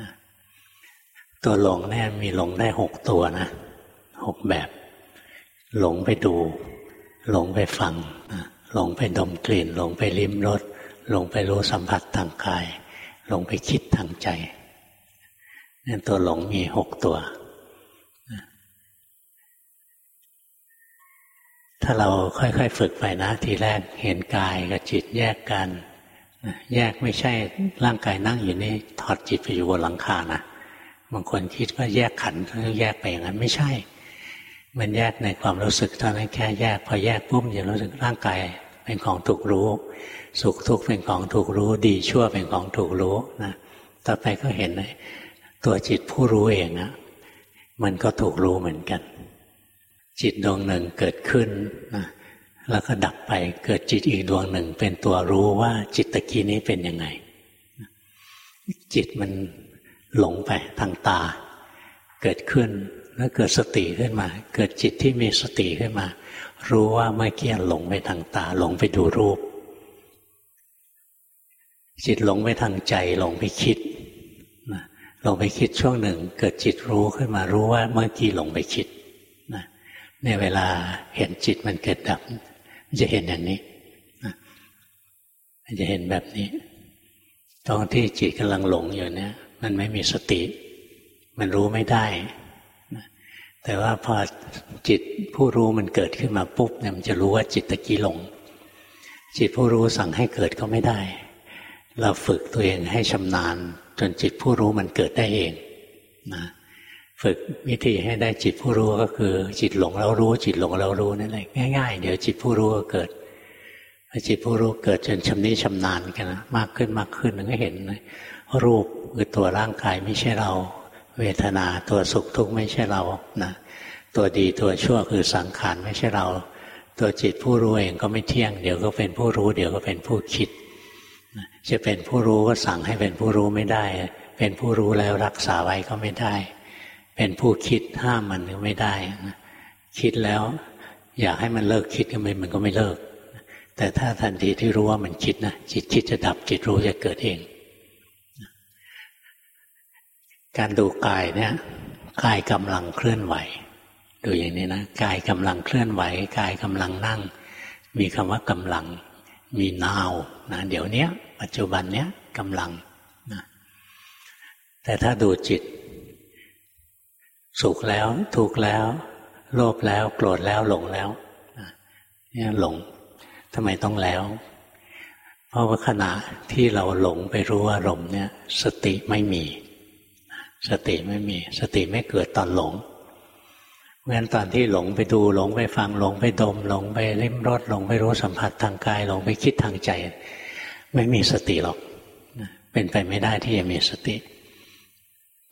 นะตัวหลงเนี่ยมีหลงได้หกตัวนะหกแบบ หลงไปดู หลงไปฟังนะหลงไปดมกลิ่น หลงไปลิ้มรสหลงไปรู้สัมผัสทางกาย หลงไปคิดทางใจนี่ตัวหลงมีหกตัว ถ้าเราค่อยๆฝึกไปนะ ทีแรกเห็นกายกับจิตแยกกัน แยกไม่ใช่ร่างกายนั่งอยู่นี่ถอดจิตไปอยู่บนหลังคานะบางคนคิดว่าแยกขันแยกไปอย่างนั้นไม่ใช่ มันแยกในความรู้สึกเท่านั้นแค่แยก พอแยกปุ๊บจะรู้สึกร่างกายเป็นของถูกรู้ สุขทุกข์เป็นของถูกรู้ ดีชั่วเป็นของถูกรู้นะต่อไปก็เห็นเลยตัวจิตผู้รู้เองนะมันก็ถูกรู้เหมือนกัน จิตดวงหนึ่งเกิดขึ้นนะแล้วก็ดับไปเกิดจิตอีกดวงหนึ่ง เป็นตัวรู้ว่าจิตตะกี้นี้เป็นยังไง จิตมันหลงไปทางตา เกิดขึ้นแล้วเกิดสติขึ้นมา เกิดจิตที่มีสติขึ้นมา รู้ว่าเมื่อกี้หลงไปทางตา หลงไปดูรูป จิตหลงไปทางใจหลงไปคิดหลงไปคิดช่วงหนึ่ง เกิดจิตรู้ขึ้นมารู้ว่าเมื่อกี้หลงไปคิด ในเวลาเห็นจิตมันเกิดดับจะเห็นอย่างนี้มันจะเห็นแบบนี้ตอนที่จิตกำลังหลงอยู่เนี่ย มันไม่มีสติ มันรู้ไม่ได้ แต่ว่าพอจิตผู้รู้มันเกิดขึ้นมาปุ๊บเนี่ยมันจะรู้ว่าจิตตะกี้หลง จิตผู้รู้สั่งให้เกิดก็ไม่ได้ เราฝึกตัวเองให้ชำนาญ จนจิตผู้รู้มันเกิดได้เองนะ ฝึกวิธีให้ได้จิตผู้รู้ก็คือ จิตหลงแล้วรู้ จิตหลงแล้วรู้นั่นแหละง่ายๆ เดี๋ยวจิตผู้รู้ก็เกิดพอจิตผู้รู้เกิดจนชำนิชำนาญกันนะมากขึ้นมากขึ้นก็เห็นรูปคือตัวร่างกายไม่ใช่เรา เวทนาตัวสุขทุกข์ไม่ใช่เรานะตัวดีตัวชั่วคือสังขารไม่ใช่เรา ตัวจิตผู้รู้เองก็ไม่เที่ยง เดี๋ยวก็เป็นผู้รู้ เดี๋ยวก็เป็นผู้คิดจะเป็นผู้รู้ก็สั่งให้เป็นผู้รู้ไม่ได้ เป็นผู้รู้แล้วรักษาไว้ก็ไม่ได้ เป็นผู้คิดห้ามมันก็ไม่ได้นะคิดแล้ว อยากให้มันเลิกคิดก็ไม่มันก็ไม่เลิก แต่ถ้าทันทีที่รู้ว่ามันคิดนะจิตคิดจะดับจิตรู้จะเกิดเอง การดูกายเนี่ยกายกำลังเคลื่อนไหว ดูอย่างนี้นะกายกำลังเคลื่อนไหวกายกำลังนั่ง มีคำว่ากำลัง มีนาวนะเดี๋ยวนี้ปัจจุบันเนี้ยกำลังนะแต่ถ้าดูจิต สุขแล้ว ทุกข์แล้ว โลภแล้ว โกรธแล้วหลงแล้วเนี่ยหลงทำไมต้องแล้ว เพราะว่าขณะที่เราหลงไปรู้อารมณ์เนี่ย สติไม่มี สติไม่มี สติไม่เกิดตอนหลงเพราะฉะนั้นตอนที่หลงไปดูหลงไปฟังหลงไปดม หลงไปลิ้มรสหลงไปรู้สัมผัสทางกายหลงไปคิดทางใจ ไม่มีสติหรอกเป็นไปไม่ได้ที่จะมีสติ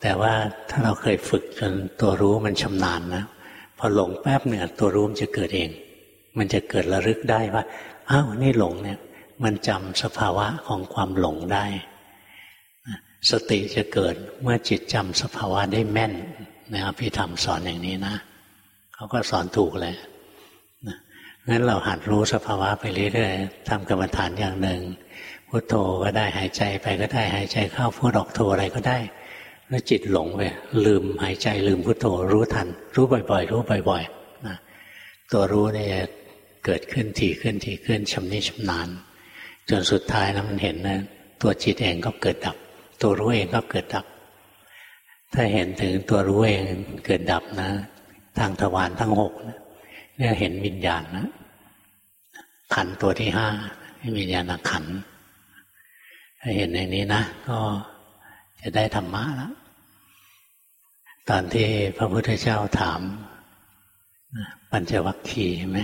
แต่ว่าถ้าเราเคยฝึกจนตัวรู้มันชำนาญนะพอหลงแป๊บเนี่ยตัวรู้มันจะเกิดเอง มันจะเกิดระลึกได้ว่าอ้าวนี่หลงเนี่ย มันจำสภาวะของความหลงได้ สติจะเกิดเมื่อจิตจำสภาวะได้แม่นนะครับพี่ทำสอนอย่างนี้นะเขาก็สอนถูกเลยงั้นเราหัดรู้สภาวะไปเรื่อยๆทำกรรมฐานอย่างหนึ่งพุโทโธก็ได้หายใจไปก็ได้หายใจเข้าพุทออกโทอะไรก็ได้ แล้วจิตหลงไปลืมหายใจลืมพุโทโธรู้ทัน รู้บ่อย ๆ รู้บ่อยๆนะตัวรู้เนี่ยเกิดขึ้นถี่ขึ้นถี่ขึ้นชำนิชำนาญจนสุดท้ายนะมันเห็นนะตัวจิตเองก็เกิดดับ ตัวรู้เองก็เกิดดับ ถ้าเห็นถึงตัวรู้เองเกิดดับนะ ทางทวารทั้งหกเนี่ยเห็นวิญญาณนะขันตัวที่ห้าวิญญาณขันถ้าเห็นอย่างนี้นะ ก็จะได้ธรรมะแล้ว ตอนที่พระพุทธเจ้าถาม ปัญจวัคคีย์ใช่ไหม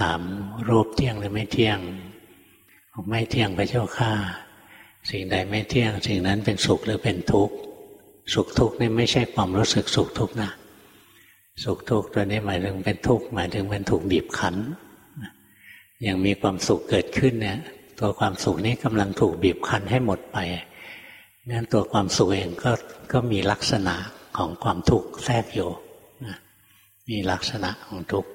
ถามรูปเที่ยงหรือไม่เที่ยงไม่เที่ยงไปเจ้าข้าสิ่งใดไม่เที่ยง สิ่งนั้นเป็นสุขหรือเป็นทุกข์สุขทุกข์นี่ไม่ใช่ความรู้สึกสุขทุกข์นะสุขทุกข์ตัวนี้หมายถึงเป็นทุกข์หมายถึงเป็นถูกบีบคั้นอย่างมีความสุขเกิดขึ้นเนี่ย ตัวความสุขนี้กำลังถูกบีบคั้นให้หมดไป งั้นตัวความสุขเองก็ก็มีลักษณะของความทุกข์แทรกอยู่มีลักษณะของทุกข์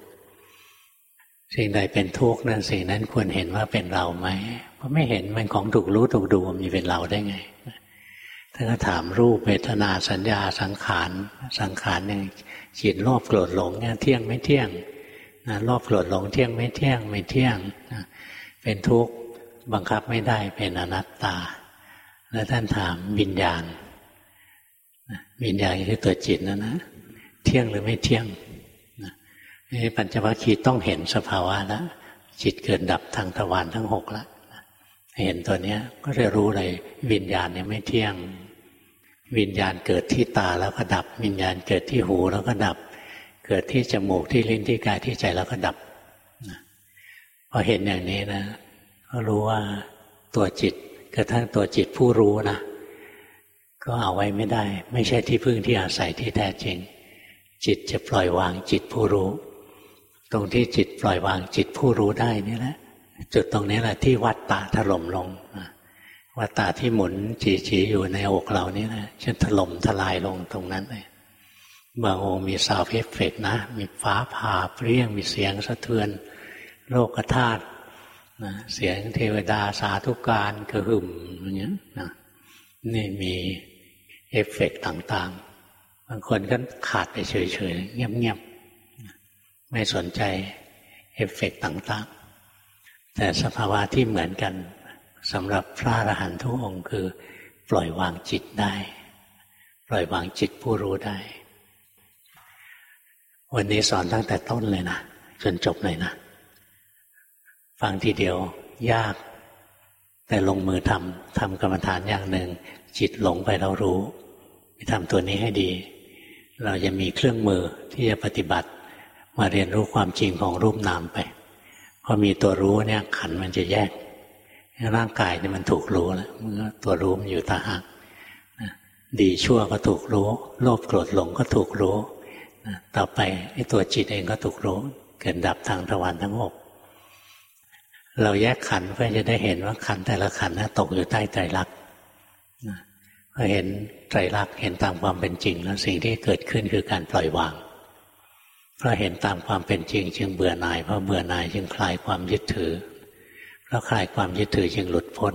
สิ่งใดเป็นทุกข์นั้นสิ่งนั้นควรเห็นว่าเป็นเราไหมเพราะไม่เห็นมันของถูกรู้ถูกดูมีเป็นเราได้ไงถ้าก็ถามรูปเวทนาสัญญาสังขารสังขารเนี่ยจิตโลภโกรธหลงเนี่ยเที่ยงไม่เที่ยงนะโลภโกรธหลงเที่ยงไม่เที่ยงไม่เที่ยงนะเป็นทุกข์บังคับไม่ได้เป็นอนัตตา แล้วท่านถามวิญญาณวิญญาณคือตัวจิตนะนะ เที่ยงหรือไม่เที่ยงนี่ปัญจวัคคีย์ต้องเห็นสภาวะแล้วจิตเกิดดับทางทวารทั้งหกแล้วเห็นตัวเนี้ยก็จะรู้เลย วิญญาณเนี่ยไม่เที่ยง วิญญาณเกิดที่ตาแล้วก็ดับ วิญญาณเกิดที่หูแล้วก็ดับ เกิดที่จมูกที่ลิ้นที่กายที่ใจแล้วก็ดับพอเห็นอย่างนี้นะ ก็รู้ว่าตัวจิต กระทั่งตัวจิตผู้รู้นะก็เอาไว้ไม่ได้ ไม่ใช่ที่พึ่งที่อาศัยที่แท้จริง จิตจะปล่อยวางจิตผู้รู้ ตรงที่จิตปล่อยวางจิตผู้รู้ได้นี่แหละจุดตรงนี้แหละที่วัฏฏะถล่มลงวัฏฏะที่หมุนจี๋ๆอยู่ในอกเรานี่แหละจะถล่มทลายลงตรงนั้นเลยบางองค์มี sound effect นะ มีฟ้าผ่าเปรี้ยงมีเสียงสะเทือน โลกธาตุ นะเสียงเทวดาสาธุการกระหึ่มอย่างเงี้ยนะนี่มีเอฟเฟกต่างๆ บางคนก็ขาดไปเฉยๆ เงียบๆ ไม่สนใจเอฟเฟกต่างๆ แต่สภาวะที่เหมือนกันสำหรับพระอรหันต์ทุกองค์คือ ปล่อยวางจิตได้ ปล่อยวางจิตผู้รู้ได้ วันนี้สอนตั้งแต่ต้นเลยนะ จนจบเลยนะ ฟังทีเดียวยาก แต่ลงมือทำทำกรรมฐานอย่างหนึ่ง จิตหลงไปเรารู้ทำตัวนี้ให้ดี เราจะมีเครื่องมือที่จะปฏิบัติ มาเรียนรู้ความจริงของรูปนามไปพอมีตัวรู้เนี่ยขันมันจะแยก ร่างกายเนี่ยมันถูกรู้แล้วเมื่อตัวรู้มันอยู่ตาหักดีชั่วก็ถูกรู้ โลภโกรธหลงก็ถูกรู้ ต่อไปไอ้ตัวจิตเองก็ถูกรู้ เกิดดับทางทวารทั้งหก เราแยกขันเพื่อจะได้เห็นว่าขันแต่ละขันนะตกอยู่ใต้ใจรักพอเห็นใจรักเห็นตามความเป็นจริงแล้วสิ่งที่เกิดขึ้นคือการปล่อยวางเพราะเห็นตามความเป็นจริง จึงเบื่อหน่ายเพราะเบื่อหน่ายจึงคลายความยึดถือเพราะคลายความยึดถือจึงหลุดพ้น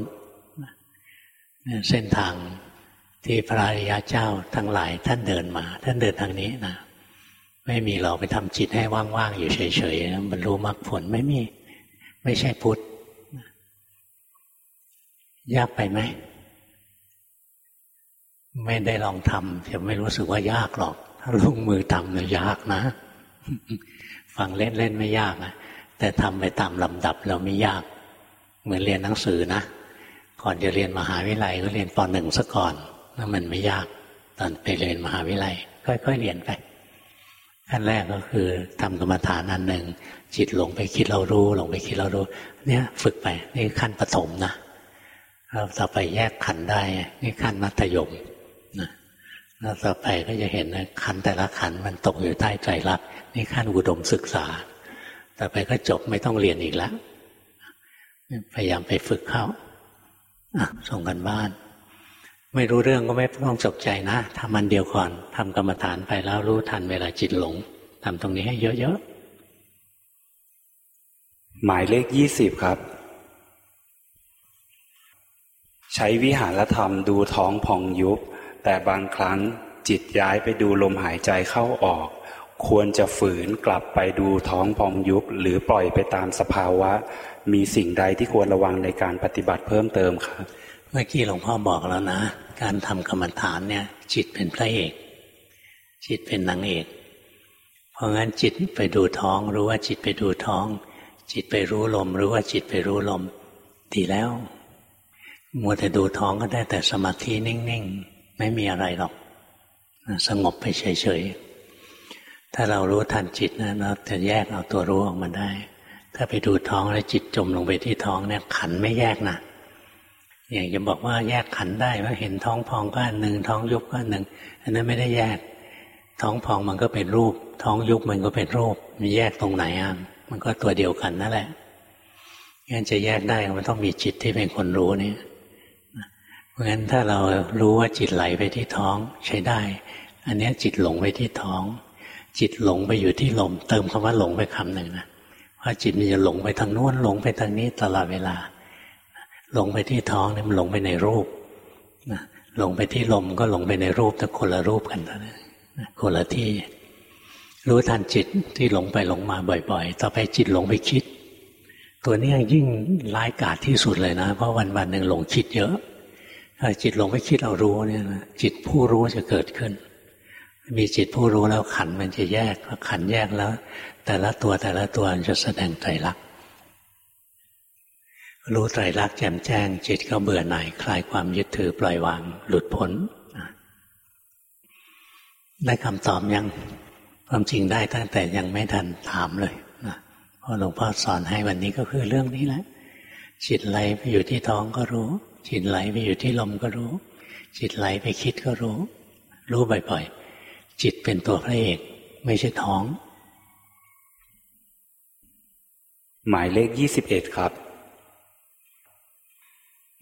เส้นทางที่พระอริยเจ้าทั้งหลายท่านเดินมา ท่านเดินทางนี้นะไม่มีเราไปทำจิตให้ว่างๆอยู่เฉยๆบรรลุมรรคผลไม่มี ไม่ใช่พุทธยากไปไหม ไม่ได้ลองทำจะไม่รู้สึกว่ายากหรอก ถ้าลงมือทำเนี่ยยากนะ ฟังเล่นๆไม่ยากนะแต่ทำไปตามลำดับเราไม่ยาก เหมือนเรียนหนังสือนะ ก่อนจะเรียนมหาวิทยาลัยก็เรียนปหนึ่งซะก่อนแล้วมันไม่ยาก ตอนไปเรียนมหาวิทยาลัยค่อยๆเรียนไป ขั้นแรกก็คือทำกรรมฐานอันหนึ่งจิตหลงไปคิดเรารู้หลงไปคิดเรารู้ เนี่ยฝึกไปนี่ขั้นปฐมนะเราต่อไปแยกขันได้ นี่ขั้นมัธยมนะแล้วต่อไปก็จะเห็นนะขันแต่ละขันมันตกอยู่ใต้ใจรักนี่ขั้นอุดมศึกษา ต่อไปก็จบไม่ต้องเรียนอีกแล้วพยายามไปฝึกเข้าส่งกันบ้าน ไม่รู้เรื่องก็ไม่ต้องจบใจนะทำมันเดียวก่อนทำกรรมฐานไปแล้วรู้ทันเวลาจิตหลงทำตรงนี้ให้เยอะๆหมายเลขยี่สิบครับ ใช้วิหารธรรมดูท้องพองยุบ แต่บางครั้งจิตย้ายไปดูลมหายใจเข้าออก ควรจะฝืนกลับไปดูท้องพองยุบ หรือปล่อยไปตามสภาวะ มีสิ่งใดที่ควรระวังในการปฏิบัติเพิ่มเติมครับ เมื่อกี้หลวงพ่อบอกแล้วนะ การทำกรรมฐานเนี่ย จิตเป็นพระเอก จิตเป็นนางเอก เพราะงั้นจิตไปดูท้อง รู้ว่าจิตไปดูท้อง จิตไปรู้ลม รู้ว่าจิตไปรู้ลม ดีแล้ว มัวแต่ดูท้องก็ได้แต่สมาธินิ่งๆ ไม่มีอะไรหรอก สงบไปเฉยๆ ถ้าเรารู้ทันจิตนะเราจะแยกเอาตัวรู้ออกมาได้ ถ้าไปดูท้องแล้วจิตจมลงไปที่ท้องเนี่ยขันไม่แยกนะ อย่างจะบอกว่าแยกขันได้ว่าเห็นท้องพองก็อันหนึ่งท้องยุบก็อันหนึ่งอันนั้นไม่ได้แยก ท้องพองมันก็เป็นรูป ท้องยุบมันก็เป็นรูปมันแยกตรงไหนอะมันก็ตัวเดียวกันนั่นแหละงั้นจะแยกได้มันต้องมีจิตที่เป็นคนรู้นี่เพราะฉะนั้นถ้าเรารู้ว่าจิตไหลไปที่ท้องใช้ได้ อันนี้จิตหลงไปที่ท้อง จิตหลงไปอยู่ที่ลม เติมคำว่าหลงไปคำหนึ่งนะว่าจิตมันจะหลงไปทางโน้นหลงไปทางนี้ตลอดเวลา หลงไปที่ท้องเนี่ยมันหลงไปในรูปหลงไปที่ลมก็หลงไปในรูปแต่คนละรูปกันนะคนละที่ รู้ทันจิตที่หลงไปหลงมาบ่อย ๆ ต่อไปจิตหลงไปคิด ตัวนี้ยิ่งร้ายกาจที่สุดเลยนะ เพราะวันวันหนึ่งหลงคิดเยอะถ้าจิตหลงไปคิดเอารู้เนี่ยนะจิตผู้รู้จะเกิดขึ้น มีจิตผู้รู้แล้วขันมันจะแยกขันแยกแล้ว แต่ละตัวแต่ละตัวจะแสดงไตรลักษณ์ รู้ไตรลักษณ์แจ่มแจ้ง จิตก็เบื่อหน่ายคลายความยึดถือปล่อยวาง หลุดพ้นได้คำตอบยังความจริงได้ตั้งแต่ยังไม่ทันถามเลยนะเพราะหลวงพ่อสอนให้วันนี้ก็คือเรื่องนี้แหละ จิตไหลไปอยู่ที่ท้องก็รู้ จิตไหลไปอยู่ที่ลมก็รู้ จิตไหลไปคิดก็รู้ รู้บ่อยๆจิตเป็นตัวพระเอกไม่ใช่ท้อง หมายเลขยี่สิบเอ็ดครับ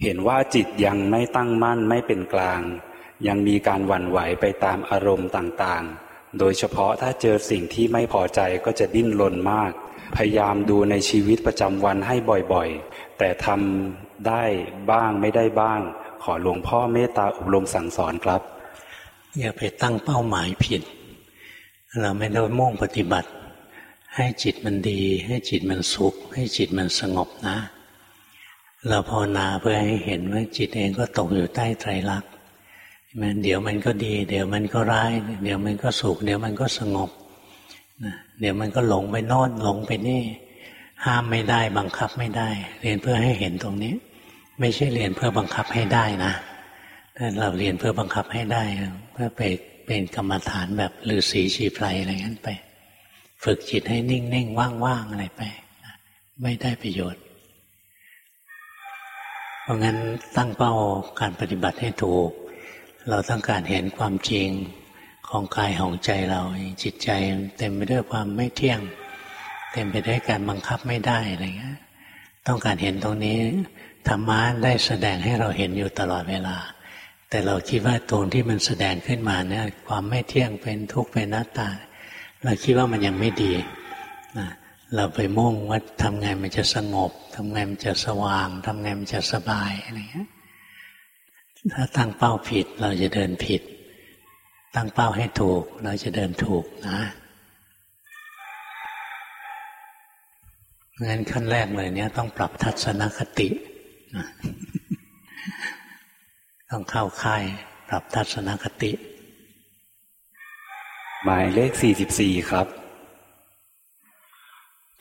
เห็นว่าจิตยังไม่ตั้งมั่นไม่เป็นกลาง ยังมีการหวั่นไหวไปตามอารมณ์ต่างๆ โดยเฉพาะถ้าเจอสิ่งที่ไม่พอใจก็จะดิ้นรนมาก พยายามดูในชีวิตประจำวันให้บ่อยๆ แต่ทำได้บ้างไม่ได้บ้าง ขอหลวงพ่อเมตตาอบรมสั่งสอนครับ อย่าไปตั้งเป้าหมายผิด เราไม่ได้มุ่งปฏิบัติ ให้จิตมันดี ให้จิตมันสุข ให้จิตมันสงบนะ เราภาวนาเพื่อให้เห็นว่าจิตเองก็ตกอยู่ใต้ไตรลักษณ์มันเดี๋ยวมันก็ดี เดี๋ยวมันก็ร้าย เดี๋ยวมันก็สุข เดี๋ยวมันก็สงบเดี๋ยวมันก็หลงไปโน่นหลงไปนี่ ห้ามไม่ได้บังคับไม่ได้ เรียนเพื่อให้เห็นตรงนี้ ไม่ใช่เรียนเพื่อบังคับให้ได้นะเราเรียนเพื่อบังคับให้ได้เพื่อไปเป็นกรรมฐานแบบฤาษีชีไพรอะไรงั้นไป ฝึกจิตให้นิ่งนิ่งว่างๆอะไรไป ไม่ได้ประโยชน์ ราะงั้นตั้งเป้าการปฏิบัติให้ถูก เราต้องการเห็นความจริงของกายของใจเราจิตใจเต็มไปด้วยความไม่เที่ยง เต็มไปด้วยการบังคับไม่ได้อะไรเงี้ยต้องการเห็นตรงนี้ธรรมะได้แสดงให้เราเห็นอยู่ตลอดเวลา แต่เราคิดว่าตรงที่มันแสดงขึ้นมาเนี่ยความไม่เที่ยงเป็นทุกข์เป็นนัตตา เราคิดว่ามันยังไม่ดีนะ เราไปมุ่งว่าทำไงมันจะสงบทำไงมันจะสว่างทำไงมันจะสบายอะไรเงี้ยถ้าตั้งเป้าผิดเราจะเดินผิด ตั้งเป้าให้ถูก เราจะเดินถูกนะงั้นขั้นแรกเลยเนี้ยต้องปรับทัศนคติต้องเข้าค่ายปรับทัศนคติ หมายเลขสี่สิบสี่ครับ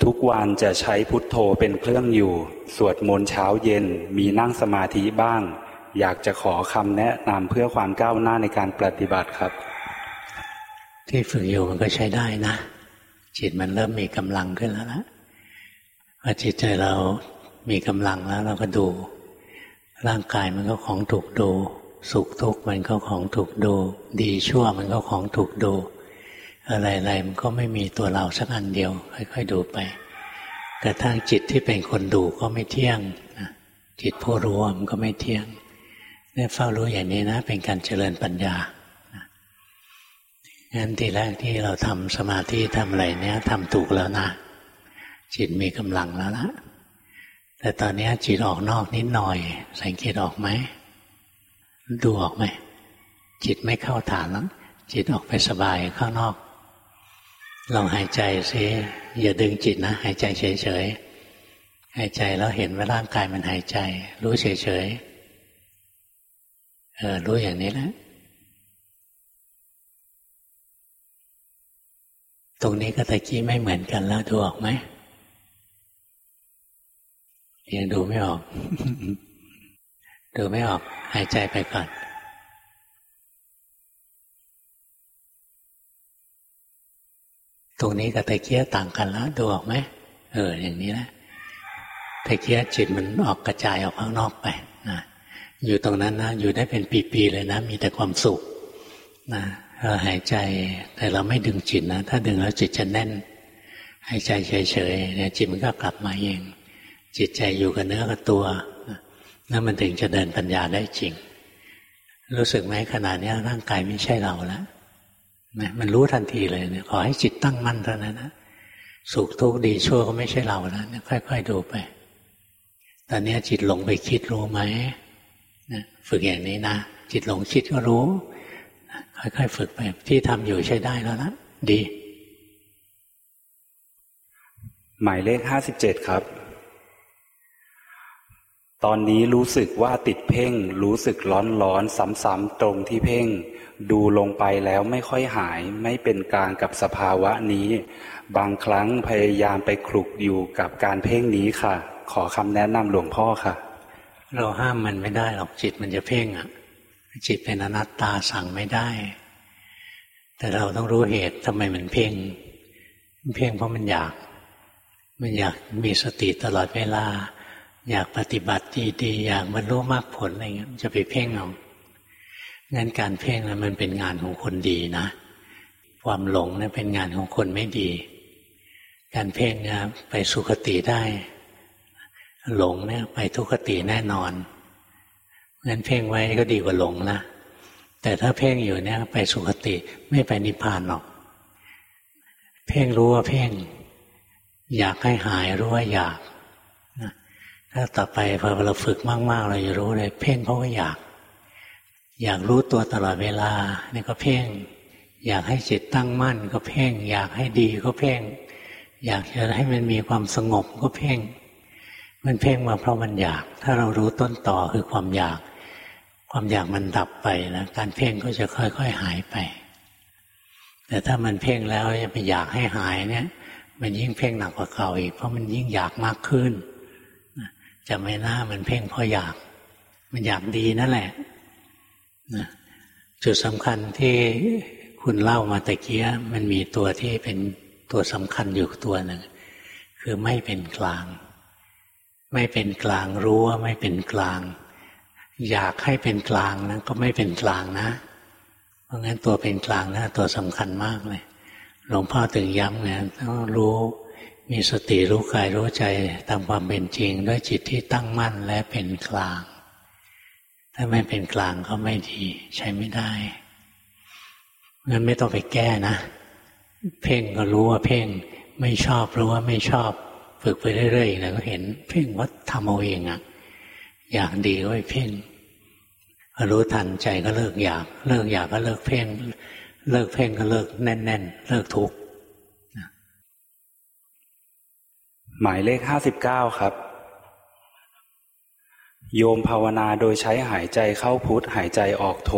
ทุกวันจะใช้พุทโธเป็นเครื่องอยู่ สวดมนต์เช้าเย็นมีนั่งสมาธิบ้าง อยากจะขอคำแนะนำเพื่อความก้าวหน้าในการปฏิบัติครับ ที่ฝึกอยู่มันก็ใช้ได้นะ จิตมันเริ่มมีกำลังขึ้นแล้วนะพอจิตใจเรามีกำลังแล้วเราก็ดู ร่างกายมันก็ของถูกดู สุขทุกข์มันก็ของถูกดู ดีชั่วมันก็ของถูกดู อะไรๆมันก็ไม่มีตัวเราสักอันเดียว ค่อย ๆ ดูไปกระทั่งจิตที่เป็นคนดูก็ไม่เที่ยงจิตผู้รู้มันก็ไม่เที่ยงเนี่ยเฝ้ารู้อย่างนี้นะ เป็นการเจริญปัญญางั้นทีแรกที่เราทำสมาธิทำอะไรเนี่ยทำถูกแล้วนะ จิตมีกำลังแล้วละแต่ตอนนี้จิตออกนอกนิดหน่อย สังเกตออกไหมดูออกไหมจิตไม่เข้าฐานแล้วจิตออกไปสบายข้างนอก ลองหายใจซิอย่าดึงจิตนะ หายใจเฉยๆหายใจแล้วเห็นว่าร่างกายมันหายใจ รู้เฉยๆเออรู้อย่างนี้แหละตรงนี้กับตะกี้ไม่เหมือนกันแล้วดูออกไหมยังดูไม่ออก ดูไม่ออก หายใจไปก่อน ตรงนี้กับตะเกียต่างกันแล้วดูออกไหมเออ อย่างนี้แหละตะเกียจิตมันออกกระจายออกข้างนอกไปนะอยู่ตรงนั้นนะอยู่ได้เป็นปีๆเลยนะ มีแต่ความสุขนะเราหายใจแต่เราไม่ดึงจิตนะ ถ้าดึงแล้วจิตจะแน่น หายใจเฉยๆเนี่ยจิตมันก็กลับมาเอง จิตใจอยู่กับเนื้อกับตัวนั่นมันถึงจะเดินปัญญาได้จริง รู้สึกไหมขนาดนี้ร่างกายไม่ใช่เราแล้ว มันรู้ทันทีเลยเนี่ยขอให้จิตตั้งมั่นเท่านั้นนะสุขทุกข์ดีชั่วก็ไม่ใช่เราแล้วค่อย ๆ ดูไป ตอนนี้จิตหลงไปคิดรู้ไหมนะฝึกอย่างนี้นะ จิตหลงคิดก็รู้ ค่อยๆฝึกไป ที่ทำอยู่ใช้ได้แล้วนะดี หมายเลขห้าสิบเจ็ดครับ ตอนนี้รู้สึกว่าติดเพ่ง รู้สึกร้อนร้อนซ้ำๆตรงที่เพ่ง ดูลงไปแล้วไม่ค่อยหาย ไม่เป็นกลางกับสภาวะนี้ บางครั้งพยายามไปคลุกอยู่กับการเพ่งนี้ค่ะ ขอคำแนะนำหลวงพ่อค่ะ เราห้ามมันไม่ได้หรอกจิตมันจะเพ่งอะ จิตเป็นอนัตตาสั่งไม่ได้ แต่เราต้องรู้เหตุทำไมมันเพ่ง เพ่งเพราะมันอยาก มันอยากมีสติตลอดเวลา อยากปฏิบัติดีๆอยากบรรลุมรรคผลอะไรเงี้ยจะไปเพ่งเอางั้นการเพ่งนะมันเป็นงานของคนดีนะ ความหลงนะเป็นงานของคนไม่ดี การเพ่งนะไปสุคติได้ หลงเนี่ยไปทุคติแน่นอนงั้นเพ่งไว้ก็ดีกว่าหลงนะแต่ถ้าเพ่งอยู่เนี่ยไปสุคติไม่ไปนิพพานหรอก เพ่งรู้ว่าเพ่ง อยากให้หายรู้ว่าอยาก ถ้าต่อไปพอเราฝึกมาก ๆ เราจะรู้เลย เพ่งเพราะว่าอยาก อยากรู้ตัวตลอดเวลานี่ก็เพ่ง อยากให้จิตตั้งมั่น ก็เพ่ง อยากให้ดีก็เพ่ง อยากจะให้มันมีความสงบก็เพ่ง มันเพ่งมาเพราะมันอยาก ถ้าเรารู้ต้นต่อคือความอยาก ความอยากมันดับไปนะการเพ่งก็จะค่อย ๆ หายไป แต่ถ้ามันเพ่งแล้วจะไปอยากให้หายเนี่ย มันยิ่งเพ่งหนักกว่าเก่าอีกเพราะมันยิ่งอยากมากขึ้น จะไม่น่ามันเพ่งเพราะอยาก มันอยากดีนั่นแหละนะจุดสำคัญที่คุณเล่ามาตะเกียมันมีตัวที่เป็นตัวสำคัญอยู่ตัวหนึ่งคือไม่เป็นกลาง ไม่เป็นกลางรู้ว่าไม่เป็นกลาง อยากให้เป็นกลางนะก็ไม่เป็นกลางนะ เพราะงั้นตัวเป็นกลางนะตัวสำคัญมากเลยหลวงพ่อถึงย้ำไงต้องรู้ มีสติรู้กายรู้ใจตามความเป็นจริง ด้วยจิตที่ตั้งมั่นและเป็นกลาง ถ้าไม่เป็นกลางก็ไม่ดี ใช้ไม่ได้งั้นไม่ต้องไปแก้นะ เพ่งก็รู้ว่าเพ่ง ไม่ชอบรู้ว่าไม่ชอบ ฝึกไปเรื่อยๆแล้วก็เห็น เพ่งว่าทำเอาเองอะอยากดีก็ไปเพ่งรู้ทันใจก็เลิกอยาก เลิกอยากก็เลิกเพ่ง เลิกเพ่งก็เลิกแน่น ๆ เลิกทุกข์ หมายเลขห้าสิบเก้าครับ โยมภาวนาโดยใช้หายใจเข้าพุทธหายใจออกโท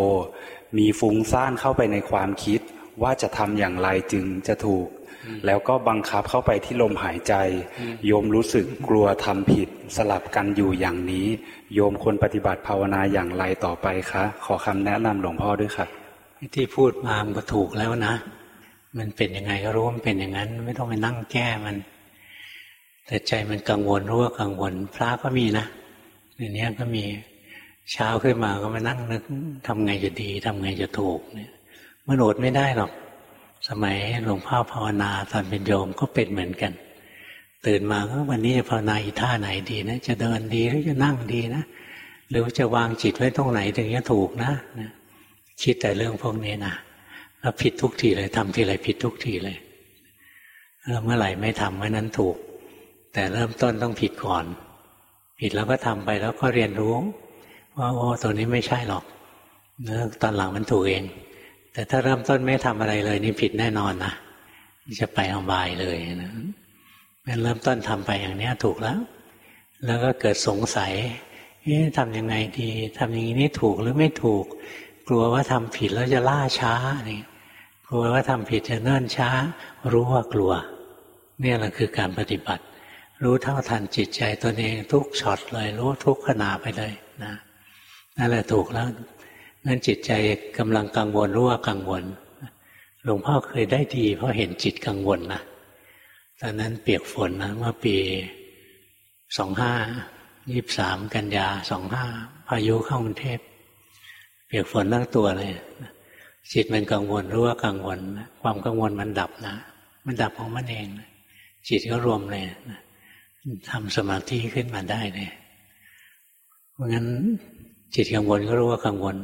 มีฟุ้งซ่านเข้าไปในความคิด ว่าจะทำอย่างไรจึงจะถูก แล้วก็บังคับเข้าไปที่ลมหายใจ โยมรู้สึกกลัวทำผิด สลับกันอยู่อย่างนี้ โยมควรปฏิบัติภาวนาอย่างไรต่อไปคะ ขอคำแนะนำหลวงพ่อด้วยครับที่พูดมามันก็ถูกแล้วนะ มันเป็นยังไงก็รู้มันเป็นอย่างนั้น ไม่ต้องไปนั่งแก้มัน แต่ใจมันกังวลรู้ว่ากังวล พระก็มีนะในนี้ก็มีเช้าขึ้นมาก็มานั่งนึกทำไงจะดีทำไงจะถูกเนี่ยมันอดไม่ได้หรอก สมัยหลวงพ่อภาวนาตอนเป็นโยมก็เป็นเหมือนกัน ตื่นมาก็วันนี้จะภาวนาอีท่าไหนดีนะ จะเดินดีหรือจะนั่งดีนะหรือจะวางจิตไว้ตรงไหนถึงจะถูกนะคิดแต่เรื่องพวกนี้นะแล้วผิดทุกทีเลยทำทีไรผิดทุกทีเลยแล้วเมื่อไหร่ไม่ทำเมื่อนั้นถูก แต่เริ่มต้นต้องผิดก่อน ผิดแล้วก็ทำไปแล้วก็เรียนรู้ ว่าโอ้ตัวนี้ไม่ใช่หรอกเนื้อตอนหลังมันถูกเอง แต่ถ้าเริ่มต้นไม่ทำอะไรเลย นี่ผิดแน่นอนนะจะไปอบายเลยนะเริ่มต้นทำไปอย่างนี้ถูกแล้ว แล้วก็เกิดสงสัยเอ๊ะทำยังไงดีทำอย่างนี้ถูกหรือไม่ถูก กลัวว่าทำผิดแล้วจะล่าช้านี่กลัวว่าทำผิดจะเนิ่นช้า รู้ว่ากลัว เนี่ยแหละคือการปฏิบัติ รู้เท่าทันจิตใจตนเองทุกช็อตเลยรู้ทุกขณะไปเลยนะนั่นแหละถูกแล้วนั่นจิตใจกำลังกังวลรู้ว่ากังวลหลวงพ่อเคยได้ดี เพราะเห็นจิตกังวลนะตอนนั้นเปียกฝนนะเมื่อปีสองห้ายี่สามกันยาสองห้าพายุเข้ากรุงเทพเปียกฝนทั้งตัวเลยจิตมันกังวลรู้ว่ากังวลความกังวลมันดับนะ มันดับของมันเอง จิตก็รวมเลย ทำสมาธิขึ้นมาได้เลยเพราะงั้นจิตกังวลก็รู้ว่ากังวล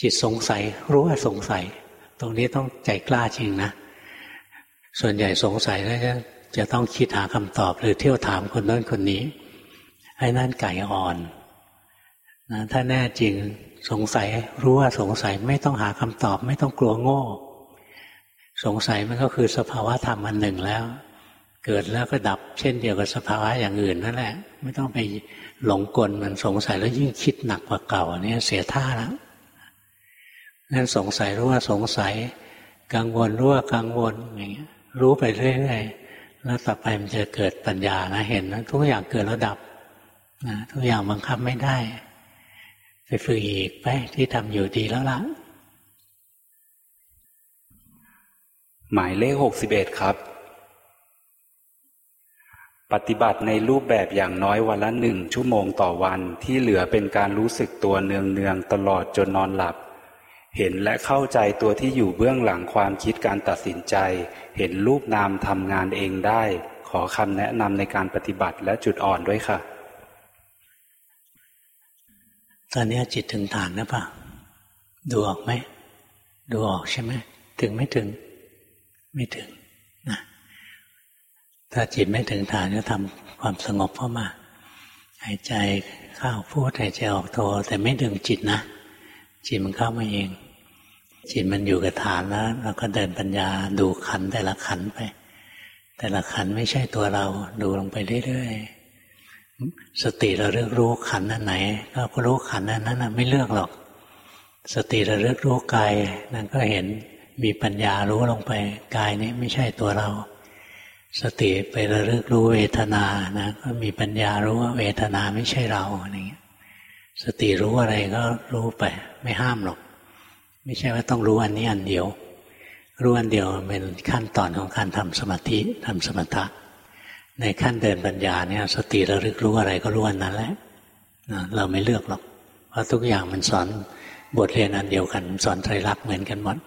จิตสงสัย รู้ว่าสงสัย ตรงนี้ต้องใจกล้าจริงนะ ส่วนใหญ่สงสัยแล้วจะต้องคิดหาคำตอบหรือเที่ยวถามคนนั้นคนนี้ไอ้นั่นไก่อ่อนนะถ้าแน่จริงสงสัย รู้ว่าสงสัยไม่ต้องหาคำตอบ ไม่ต้องกลัวโง่ สงสัยมันก็คือสภาวะธรรมอันหนึ่งแล้ว เกิดแล้วก็ดับเช่นเดียวกับสภาวะอย่างอื่นนั่นแหละ ไม่ต้องไปหลงกลมันสงสัยแล้วยิ่งคิดหนักกว่าเก่าอันนี้เสียท่าแล้วงั้นสงสัยรู้ว่าสงสัย กังวลรู้ว่ากังวลอย่างเงี้ย รู้ไปเรื่อยๆแล้วต่อไปมันจะเกิดปัญญานะเห็นนะทุกอย่างเกิดแล้วดับนะทุกอย่างบังคับไม่ได้ ไปฝึกอีกไปที่ทำอยู่ดีแล้วล่ะหมายเลขหกสิบเอ็ดครับ ปฏิบัติในรูปแบบอย่างน้อยวันละหนึ่งชั่วโมงต่อวันที่เหลือเป็นการรู้สึกตัวเนืองเนืองตลอดจนนอนหลับ เห็นและเข้าใจตัวที่อยู่เบื้องหลังความคิดการตัดสินใจ เห็นรูปนามทำงานเองได้ ขอคำแนะนำในการปฏิบัติและจุดอ่อนด้วยค่ะ ตอนนี้จิตถึงฐานนะปะดูออกไหมดูออกใช่ไหมถึงไม่ถึง ไม่ถึง ถ้าจิตไม่ถึงฐานก็ทำความสงบเข้ามาหายใจเข้าพูดหายใจออกโทแต่ไม่ดึงจิตนะ จิตมันเข้ามาเอง จิตมันอยู่กับฐานแล้วเราก็เดินปัญญาดูขันแต่ละขันไป แต่ละขันไม่ใช่ตัวเรา ดูลงไปเรื่อยๆสติเราเลือกรู้ขันอันไหน ก็รู้ขันอันนั้นไม่เลือกหรอก สติเราเลือกรู้กายนั่นก็เห็นมีปัญญารู้ลงไปกายนี้ไม่ใช่ตัวเรา สติไประลึกรู้เวทนานะก็มีปัญญารู้ว่าเวทนาไม่ใช่เราอะไรเงี้ย สติรู้อะไรก็รู้ไป ไม่ห้ามหรอก ไม่ใช่ว่าต้องรู้อันนี้อันเดียว รู้อันเดียวเป็นขั้นตอนของการทำสมาธิทำสมถะในขั้นเดินปัญญาเนี่ย สติระลึกรู้อะไรก็รู้อันนั้นแหละเราไม่เลือกหรอก เพราะทุกอย่างมันสอนบทเรียนอันเดียวกัน สอนไตรลักษณ์เหมือนกันหมด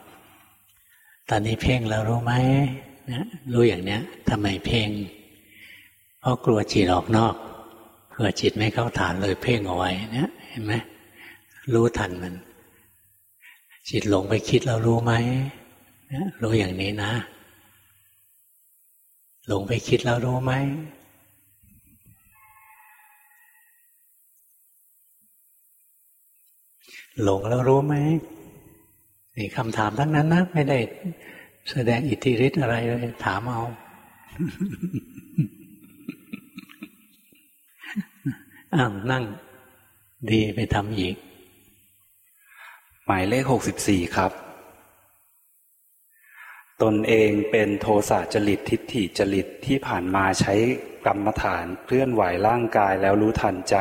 ตอนนี้เพ่งแล้วรู้ไหม นะรู้อย่างเนี้ยทำไมเพ่งเพราะกลัวจิตออกนอกกลัวจิตไม่เข้าฐานเลยเพ่งเอาไว้เนี่ยเห็นไหมรู้ทันมัน จิตหลงไปคิดแล้วรู้ไหมรู้อย่างนี้นะ หลงไปคิดแล้วรู้ไหมหลงแล้วรู้ไหมนี่คำถามทั้งนั้นนะ ไม่ได้ แสดงอิทธิฤทธิ์อะไรเลยถามเอาอ้าวนั่งดีไปทำอีก หมายเลขหกสิบสี่ครับ ตนเองเป็นโทสะจริตทิฏฐิจริตที่ผ่านมาใช้กรรมฐานเคลื่อนไหวร่างกายแล้วรู้ทันใจ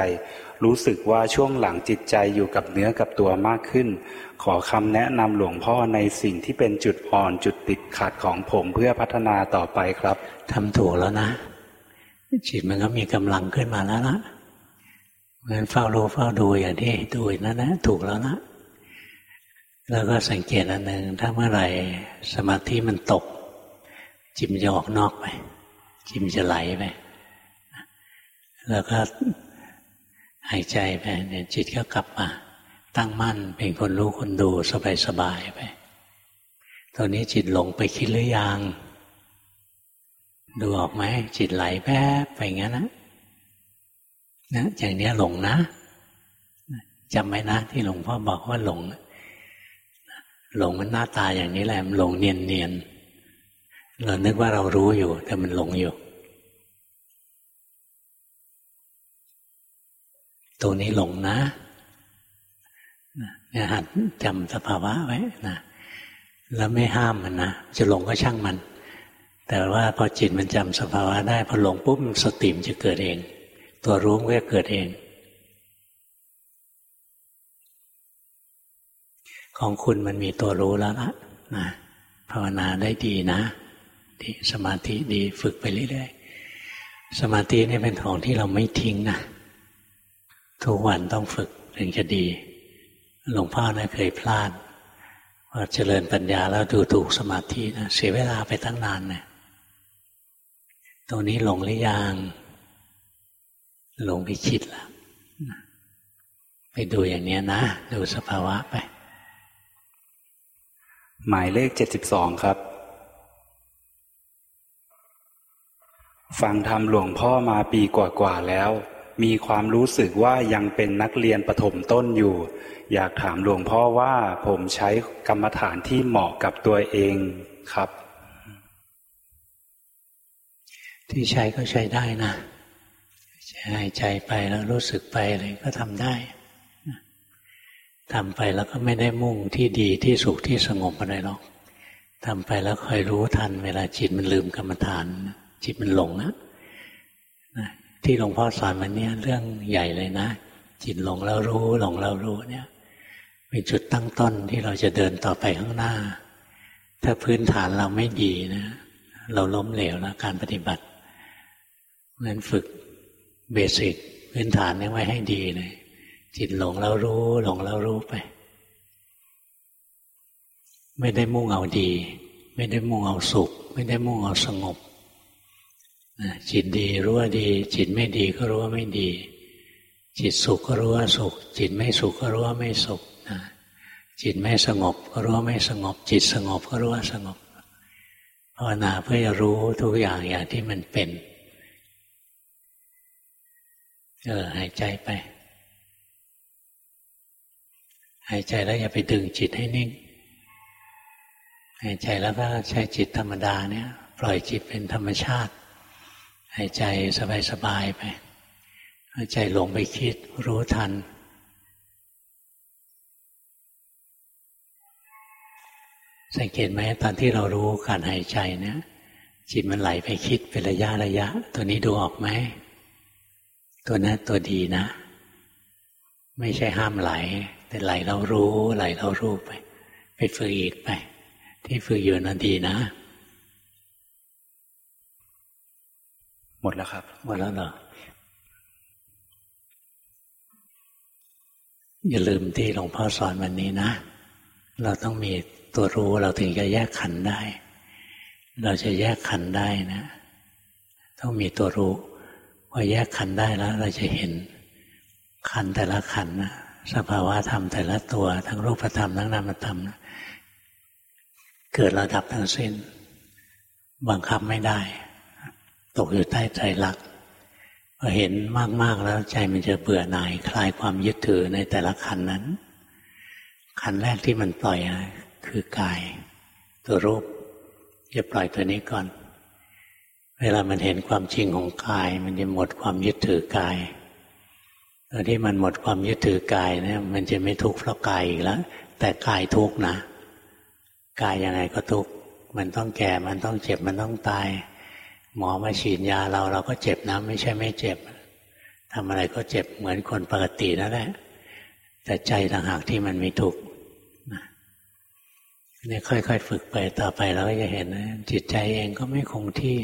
รู้สึกว่าช่วงหลังจิตใจอยู่กับเนื้อกับตัวมากขึ้น ขอคำแนะนำหลวงพ่อในสิ่งที่เป็นจุดอ่อนจุดติดขัดของผมเพื่อพัฒนาต่อไปครับทำถูกแล้วนะ จิตมันก็มีกำลังขึ้นมาแล้วละงั้นเฝ้ารู้เฝ้าดูอย่างที่ดูนั่นนะถูกแล้วนะแล้วก็สังเกตอันหนึ่งถ้าเมื่อไหร่สมาธิมันตก จิมจะออกนอกไปจิมจะไหลไปแล้วก็ หายใจไปเนี่ยจิตก็กลับมา ตั้งมั่นเป็นคนรู้คนดูสบายๆไปตอนนี้จิตหลงไปคิดหรือยังดูออกไหมจิตไหลแป๊บไปงั้นนะนะอย่างนี้หลงนะจำไว้นะ ที่หลวงพ่อบอกว่าหลง หลงมันหน้าตาอย่างนี้แหละมันหลงเนียนเนียนเรานึกว่าเรารู้อยู่ แต่มันหลงอยู่ ตัวนี้หลงนะเนี่ยหัดจำสภาวะไว้นะแล้วไม่ห้ามมันนะจะหลงก็ช่างมัน แต่ว่าพอจิตมันจำสภาวะได้พอหลงปุ๊บสติมจะเกิดเอง ตัวรู้ก็เกิดเอง ของคุณมันมีตัวรู้แล้วละนะภาวนาได้ดีนะดีสมาธิดีฝึกไปเรื่อยๆสมาธินี่เป็นของที่เราไม่ทิ้งนะ ทุกวันต้องฝึกถึงจะดี หลวงพ่อนะเคยพลาดว่าเจริญปัญญาแล้วดูถูกสมาธินะเสียเวลาไปตั้งนานเนะี่ยตรงนี้หลงหรือยังหลงไปคิดล้วไปดูอย่างนี้นะ ดูสภาวะไป หมายเลขเจ็ดสิบสองครับ ฟังธรรมหลวงพ่อมาปีกว่าๆแล้ว มีความรู้สึกว่ายังเป็นนักเรียนประถมต้นอยู่ อยากถามหลวงพ่อว่าผมใช้กรรมฐานที่เหมาะกับตัวเองครับ ที่ใช้ก็ใช้ได้นะหายใจไปแล้วรู้สึกไปอะไรก็ทำได้ทำไปแล้วก็ไม่ได้มุ่งที่ดีที่สุขที่สงบอะไรหรอกทำไปแล้วคอยรู้ทัน เวลาจิตมันลืมกรรมฐาน จิตมันหลงนะ ที่หลวงพ่อสอนมันเนี่ยเรื่องใหญ่เลยนะ จิตหลงแล้วรู้หลงแล้วรู้เนี่ยเป็นจุดตั้งต้นที่เราจะเดินต่อไปข้างหน้า ถ้าพื้นฐานเราไม่ดีนะ เราล้มเหลวแล้วการปฏิบัติงั้นฝึกเบสิกพื้นฐานนี้ไว้ให้ดีเลยจิตหลงแล้วรู้ หลงแล้วรู้ไป ไม่ได้มุ่งเอาดี ไม่ได้มุ่งเอาสุข ไม่ได้มุ่งเอาสงบ จิตดีรู้ว่าดี จิตไม่ดีก็รู้ว่าไม่ดี จิตสุขก็รู้ว่าสุข จิตไม่สุขก็รู้ว่าไม่สุขจิตไม่สงบก็รู้ว่าไม่สงบ จิตสงบก็รู้ว่าสงบภาวนาเพื่อจะรู้ทุกอย่างอย่างที่มันเป็นเออหายใจไป หายใจแล้วอย่าไปดึงจิตให้นิ่ง หายใจแล้วก็ใช้จิตธรรมดาเนี่ย ปล่อยจิตเป็นธรรมชาติ หายใจสบายๆไปหายใจหลงไปคิดรู้ทันสังเกตไหมตอนที่เรารู้การหายใจเนี่ย จิตมันไหลไปคิดเป็นระยะระยะ ตัวนี้ดูออกไหมตัวนั้นตัวดีนะ ไม่ใช่ห้ามไหล แต่ไหลเรารู้ ไหลเรารู้ไป ไปฝึกอีกไป ที่ฝึกอยู่นั้นดีนะ มดแล้วครับ หมดแล้วเหรออย่าลืมที่หลวงพ่อสอนวันนี้นะ เราต้องมีตัวรู้เราถึงจะแยกขันได้ เราจะแยกขันได้นะ ต้องมีตัวรู้พอแยกขันได้แล้ว เราจะเห็นขันแต่ละขันนะสภาวะธรรมแต่ละตัว ทั้งรูปธรรมทั้งนามธรรมนะเกิดระดับทั้งสิ้น บังคับไม่ได้ ตกอยู่ใต้ใจรักพอเห็นมาก ๆ แล้วใจมันจะเบื่อหน่ายคลายความยึดถือในแต่ละขันนั้น ขันแรกที่มันปล่อยคือกาย ตัวรูปจะปล่อยตัวนี้ก่อน เวลามันเห็นความจริงของกาย มันจะหมดความยึดถือกายตอนที่มันหมดความยึดถือกายเนี่ย มันจะไม่ทุกข์เพราะกายอีกแล้วแต่กายทุกข์นะกายยังไงก็ทุกข์มันต้องแก่มันต้องเจ็บมันต้องตาย หมอมาฉีดยาเราเราก็เจ็บนะไม่ใช่ไม่เจ็บทำอะไรก็เจ็บเหมือนคนปกตินั่นแหละ แต่ใจต่างหากที่มันไมีทุกนี่ค่อยๆฝึกไปต่อไปเราก็จะเห็นนะจิตใจเองก็ไม่คงที่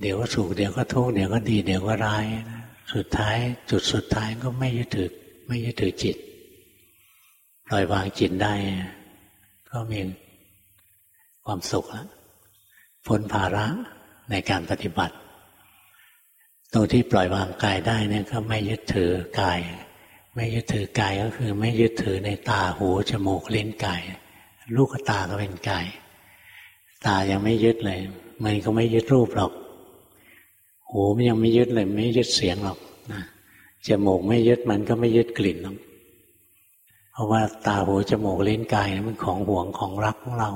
เดี๋ยวก็สุขเดี๋ยวก็ทุกข์เดี๋ยวก็ดี เดี๋ยวก็ร้ายนะสุดท้าย จุดสุดท้ายก็ไม่ยึดถือไม่ยึดถือจิตปล่อยวางจิตได้ ก็มีความสุขแล้วพ้นภาระ ในการปฏิบัติ ตรงที่ปล่อยวางกายได้เนี่ยก็ไม่ยึดถือกาย ไม่ยึดถือกายก็คือไม่ยึดถือในตาหูจมูกลิ้นกายลูกตาก็เป็นกาย ตายังไม่ยึดเลย มันก็ไม่ยึดรูปหรอก หูมันยังไม่ยึดเลย ไม่ยึดเสียงหรอกนะจมูกไม่ยึดมันก็ไม่ยึดกลิ่นหรอกเพราะว่าตาหูจมูกลิ้นกายมันของห่วงของรักของเรา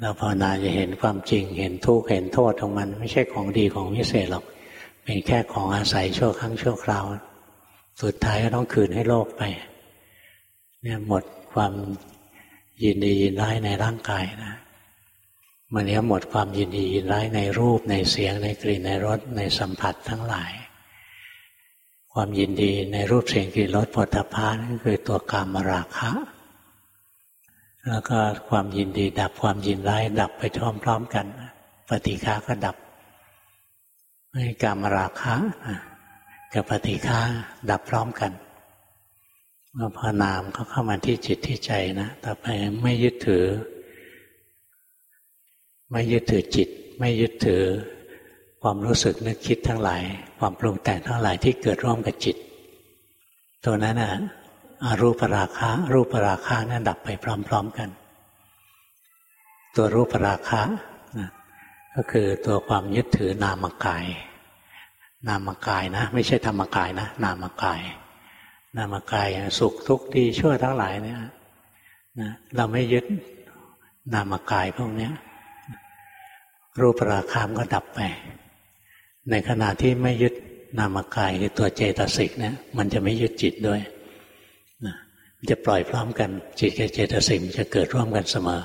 เราภาวนาจะเห็นความจริง เห็นทุกข์เห็นโทษของมัน ไม่ใช่ของดีของพิเศษหรอก เป็นแค่ของอาศัยชั่วครั้งชั่วคราว สุดท้ายก็ต้องคืนให้โลกไป เนี่ยหมดความยินดียินร้ายในร่างกายนะมันนี้หมดความยินดียินร้ายในรูปในเสียงในกลิ่นในรสในสัมผัสทั้งหลาย ความยินดีในรูปเสียงกลิ่นรสผลพานั่นคือตัวกามราคะ แล้วก็ความยินดีดับความยินร้ายดับไปพร้อมๆกัน ปฏิฆาก็ดับไม่กามราคะกับปฏิฆาดับพร้อมกันเมื่อพอนามเขาเข้ามาที่จิตที่ใจนะต่อไปไม่ยึดถือ ไม่ยึดถือจิต ไม่ยึดถือ ความรู้สึกนึกคิดทั้งหลาย ความปรุงแต่งทั้งหลายที่เกิดร่วมกับจิต ตัวนั้นนะ อารูปราคะรูปราคะนั้นดับไปพร้อม ๆกัน ตัวรูปราคะนะก็คือตัวความยึดถือนามกาย นามกายนะ ไม่ใช่ธรรมกายนะ นามกาย นามกายสุขทุกข์ดีชั่วทั้งหลายเนี่ยนะเราไม่ยึดนามกายพวกนี้รูปราคามก็ดับไป ในขณะที่ไม่ยึดนามกายคือตัวเจตสิกเนี่ยมันจะไม่ยึดจิตด้วย จะปล่อยพร้อมกัน จิตกับเจตสิกจะเกิดร่วมกันเสมอ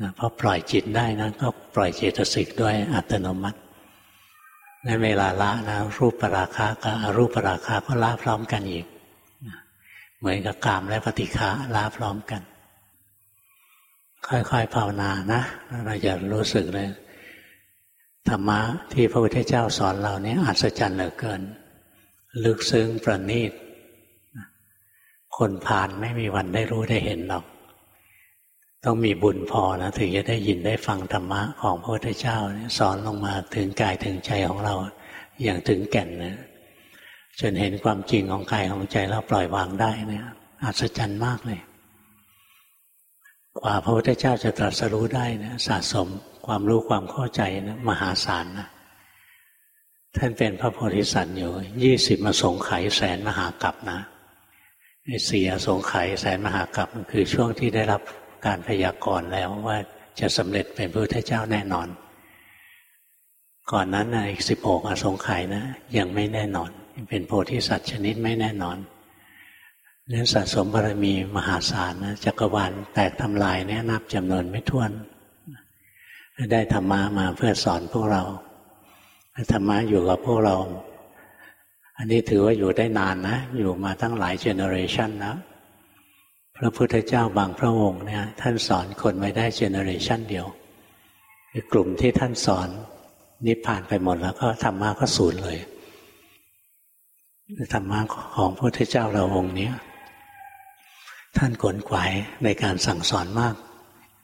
นะพอปล่อยจิตได้นะก็ปล่อยเจตสิกด้วยอัตโนมัติในเวลาละนะรูปปราคากับอรูปปราคาก็ละพร้อมกันอีกเหมือนกับกามและปฏิฆาลาพร้อมกัน ค่อยๆภาวนานะเราจะรู้สึกเลยธรรมะที่พระพุทธเจ้าสอนเราเนี่ยอัศจรรย์เหลือเกิน ลึกซึ้งประณีต คนผ่านไม่มีวันได้รู้ได้เห็นหรอก ต้องมีบุญพอนะถึงจะได้ยินได้ฟังธรรมะของพระพุทธเจ้าสอนลงมาถึงกายถึงใจของเราอย่างถึงแก่นนะจนเห็นความจริงของกายของใจแล้วปล่อยวางได้เนี่ยอัศจรรย์มากเลยกว่าพระพุทธเจ้าจะตรัสรู้ได้นะสะสมความรู้ความเข้าใจนะมหาศาลนะท่านเป็นพระโพธิสัตว์อยู่ยี่สิบมาสงไขยแสนมหากรัปนะ เสียสงไขแสนมหากรัปคือช่วงที่ได้รับการพยากรณ์แล้วว่าจะสำเร็จเป็นพระพุทธเจ้าแน่นอน ก่อนนั้นนะอีกสิบหกอสงไขยนะ ยังไม่แน่นอน เป็นโพธิสัตว์ชนิดไม่แน่นอนเนี่ยต้องสะสมบารมีมหาศาลนะจักรวาลแตกทำลายเนี่ยนับจำนวนไม่ถ้วน ได้ธรรมะมาเพื่อสอนพวกเราธรรมะอยู่กับพวกเรา อันนี้ถือว่าอยู่ได้นานนะ อยู่มาตั้งหลาย generation แล้วพระพุทธเจ้าบางพระองค์เนี่ยท่านสอนคนไว้ได้ generation เดียวกลุ่มที่ท่านสอนนิพพานไปหมดแล้วก็ธรรมะก็สูญเลยธรรมะของพระพุทธเจ้าเราองค์นี้ท่านขนขวายในการสั่งสอนมาก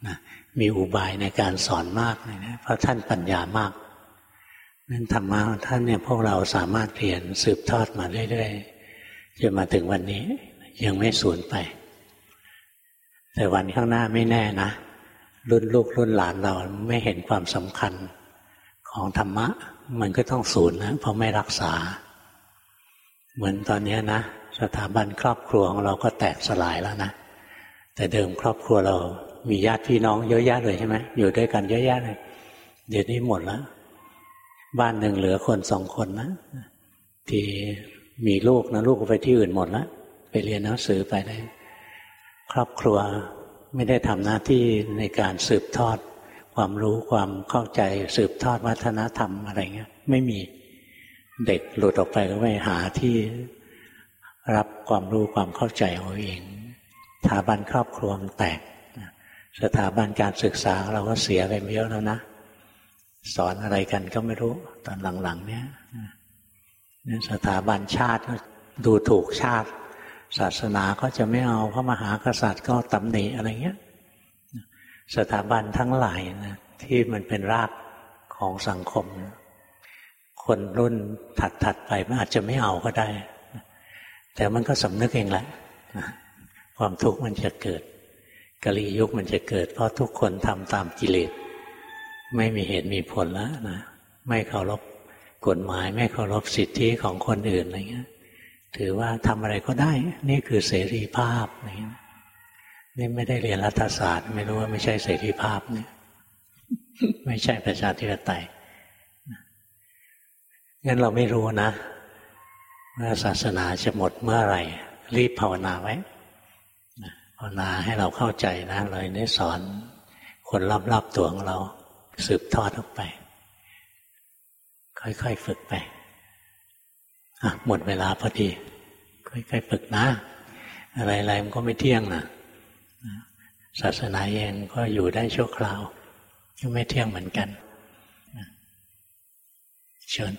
นะมีอุบายในการสอนมากนะเพราะท่านปัญญามาก นั้นธรรมะท่านเนี่ยพวกเราสามารถเรียนสืบทอดมาเรื่อยๆจนมาถึงวันนี้ ยังไม่สูญไป แต่วันข้างหน้าไม่แน่นะ รุ่นลูกรุ่นหลานเราไม่เห็นความสำคัญของธรรมะ มันก็ต้องสูญนะเพราะไม่รักษา เหมือนตอนนี้นะ สถาบันครอบครัวของเราก็แตกสลายแล้วนะ แต่เดิมครอบครัวเรามีญาติพี่น้องเยอะแยะเลยใช่ไหมอยู่ด้วยกันเยอะแยะเลยเดี๋ยวนี้หมดแล้ว บ้านหนึ่งเหลือคนสองคนนะที่มีลูกนะลูกไปที่อื่นหมดแล้วไปเรียนหนังสือไปได้ครอบครัวไม่ได้ทำหน้าที่ในการสืบทอด ความรู้ความเข้าใจสืบทอดวัฒนธรรมอะไรเงี้ย ไม่มีเด็กหลุดออกไปก็ไปหาที่รับความรู้ความเข้าใจเอาเองสถาบันครอบครัวมันแตกสถาบันการศึกษาเราก็เสียไปเยอะแล้วนะ สอนอะไรกันก็ไม่รู้ ตอนหลังๆ เนี้ยสถาบันชาติดูถูกชาติ ศาสนาก็จะไม่เอาพระมหากษัตริย์ก็ตำหนิอะไรเงี้ยสถาบันทั้งหลายนะที่มันเป็นรากของสังคม คนรุ่นถัดๆไปมันอาจจะไม่เอาก็ได้ แต่มันก็สำนึกเองแหละความทุกข์มันจะเกิดกะลียุคมันจะเกิด เพราะทุกคนทำตามกิเลส ไม่มีเหตุมีผลแล้วนะไม่เคารพกฎหมาย ไม่เคารพสิทธิของคนอื่นอะไรเงี้ย ถือว่าทำอะไรก็ได้ นี่คือเสรีภาพนี่นี่ไม่ได้เรียนรัฐศาสตร์ ไม่รู้ว่าไม่ใช่เสรีภาพเนี่ย ไม่ใช่ประชาธิปไตยงั้นเราไม่รู้นะว่าศาสนาจะหมดเมื่อไหร่ รีบภาวนาไว้ภาวนาให้เราเข้าใจนะเลยได้สอนคนรอบๆตัวของเรา สืบทอดออกไป ค่อยๆฝึกไปหมดเวลาพอดี ค่อยๆฝึกนะ อะไรๆมันก็ไม่เที่ยงนะศาสนาเองก็อยู่ได้ชั่วคราวก็ไม่เที่ยงเหมือนกันเชิญ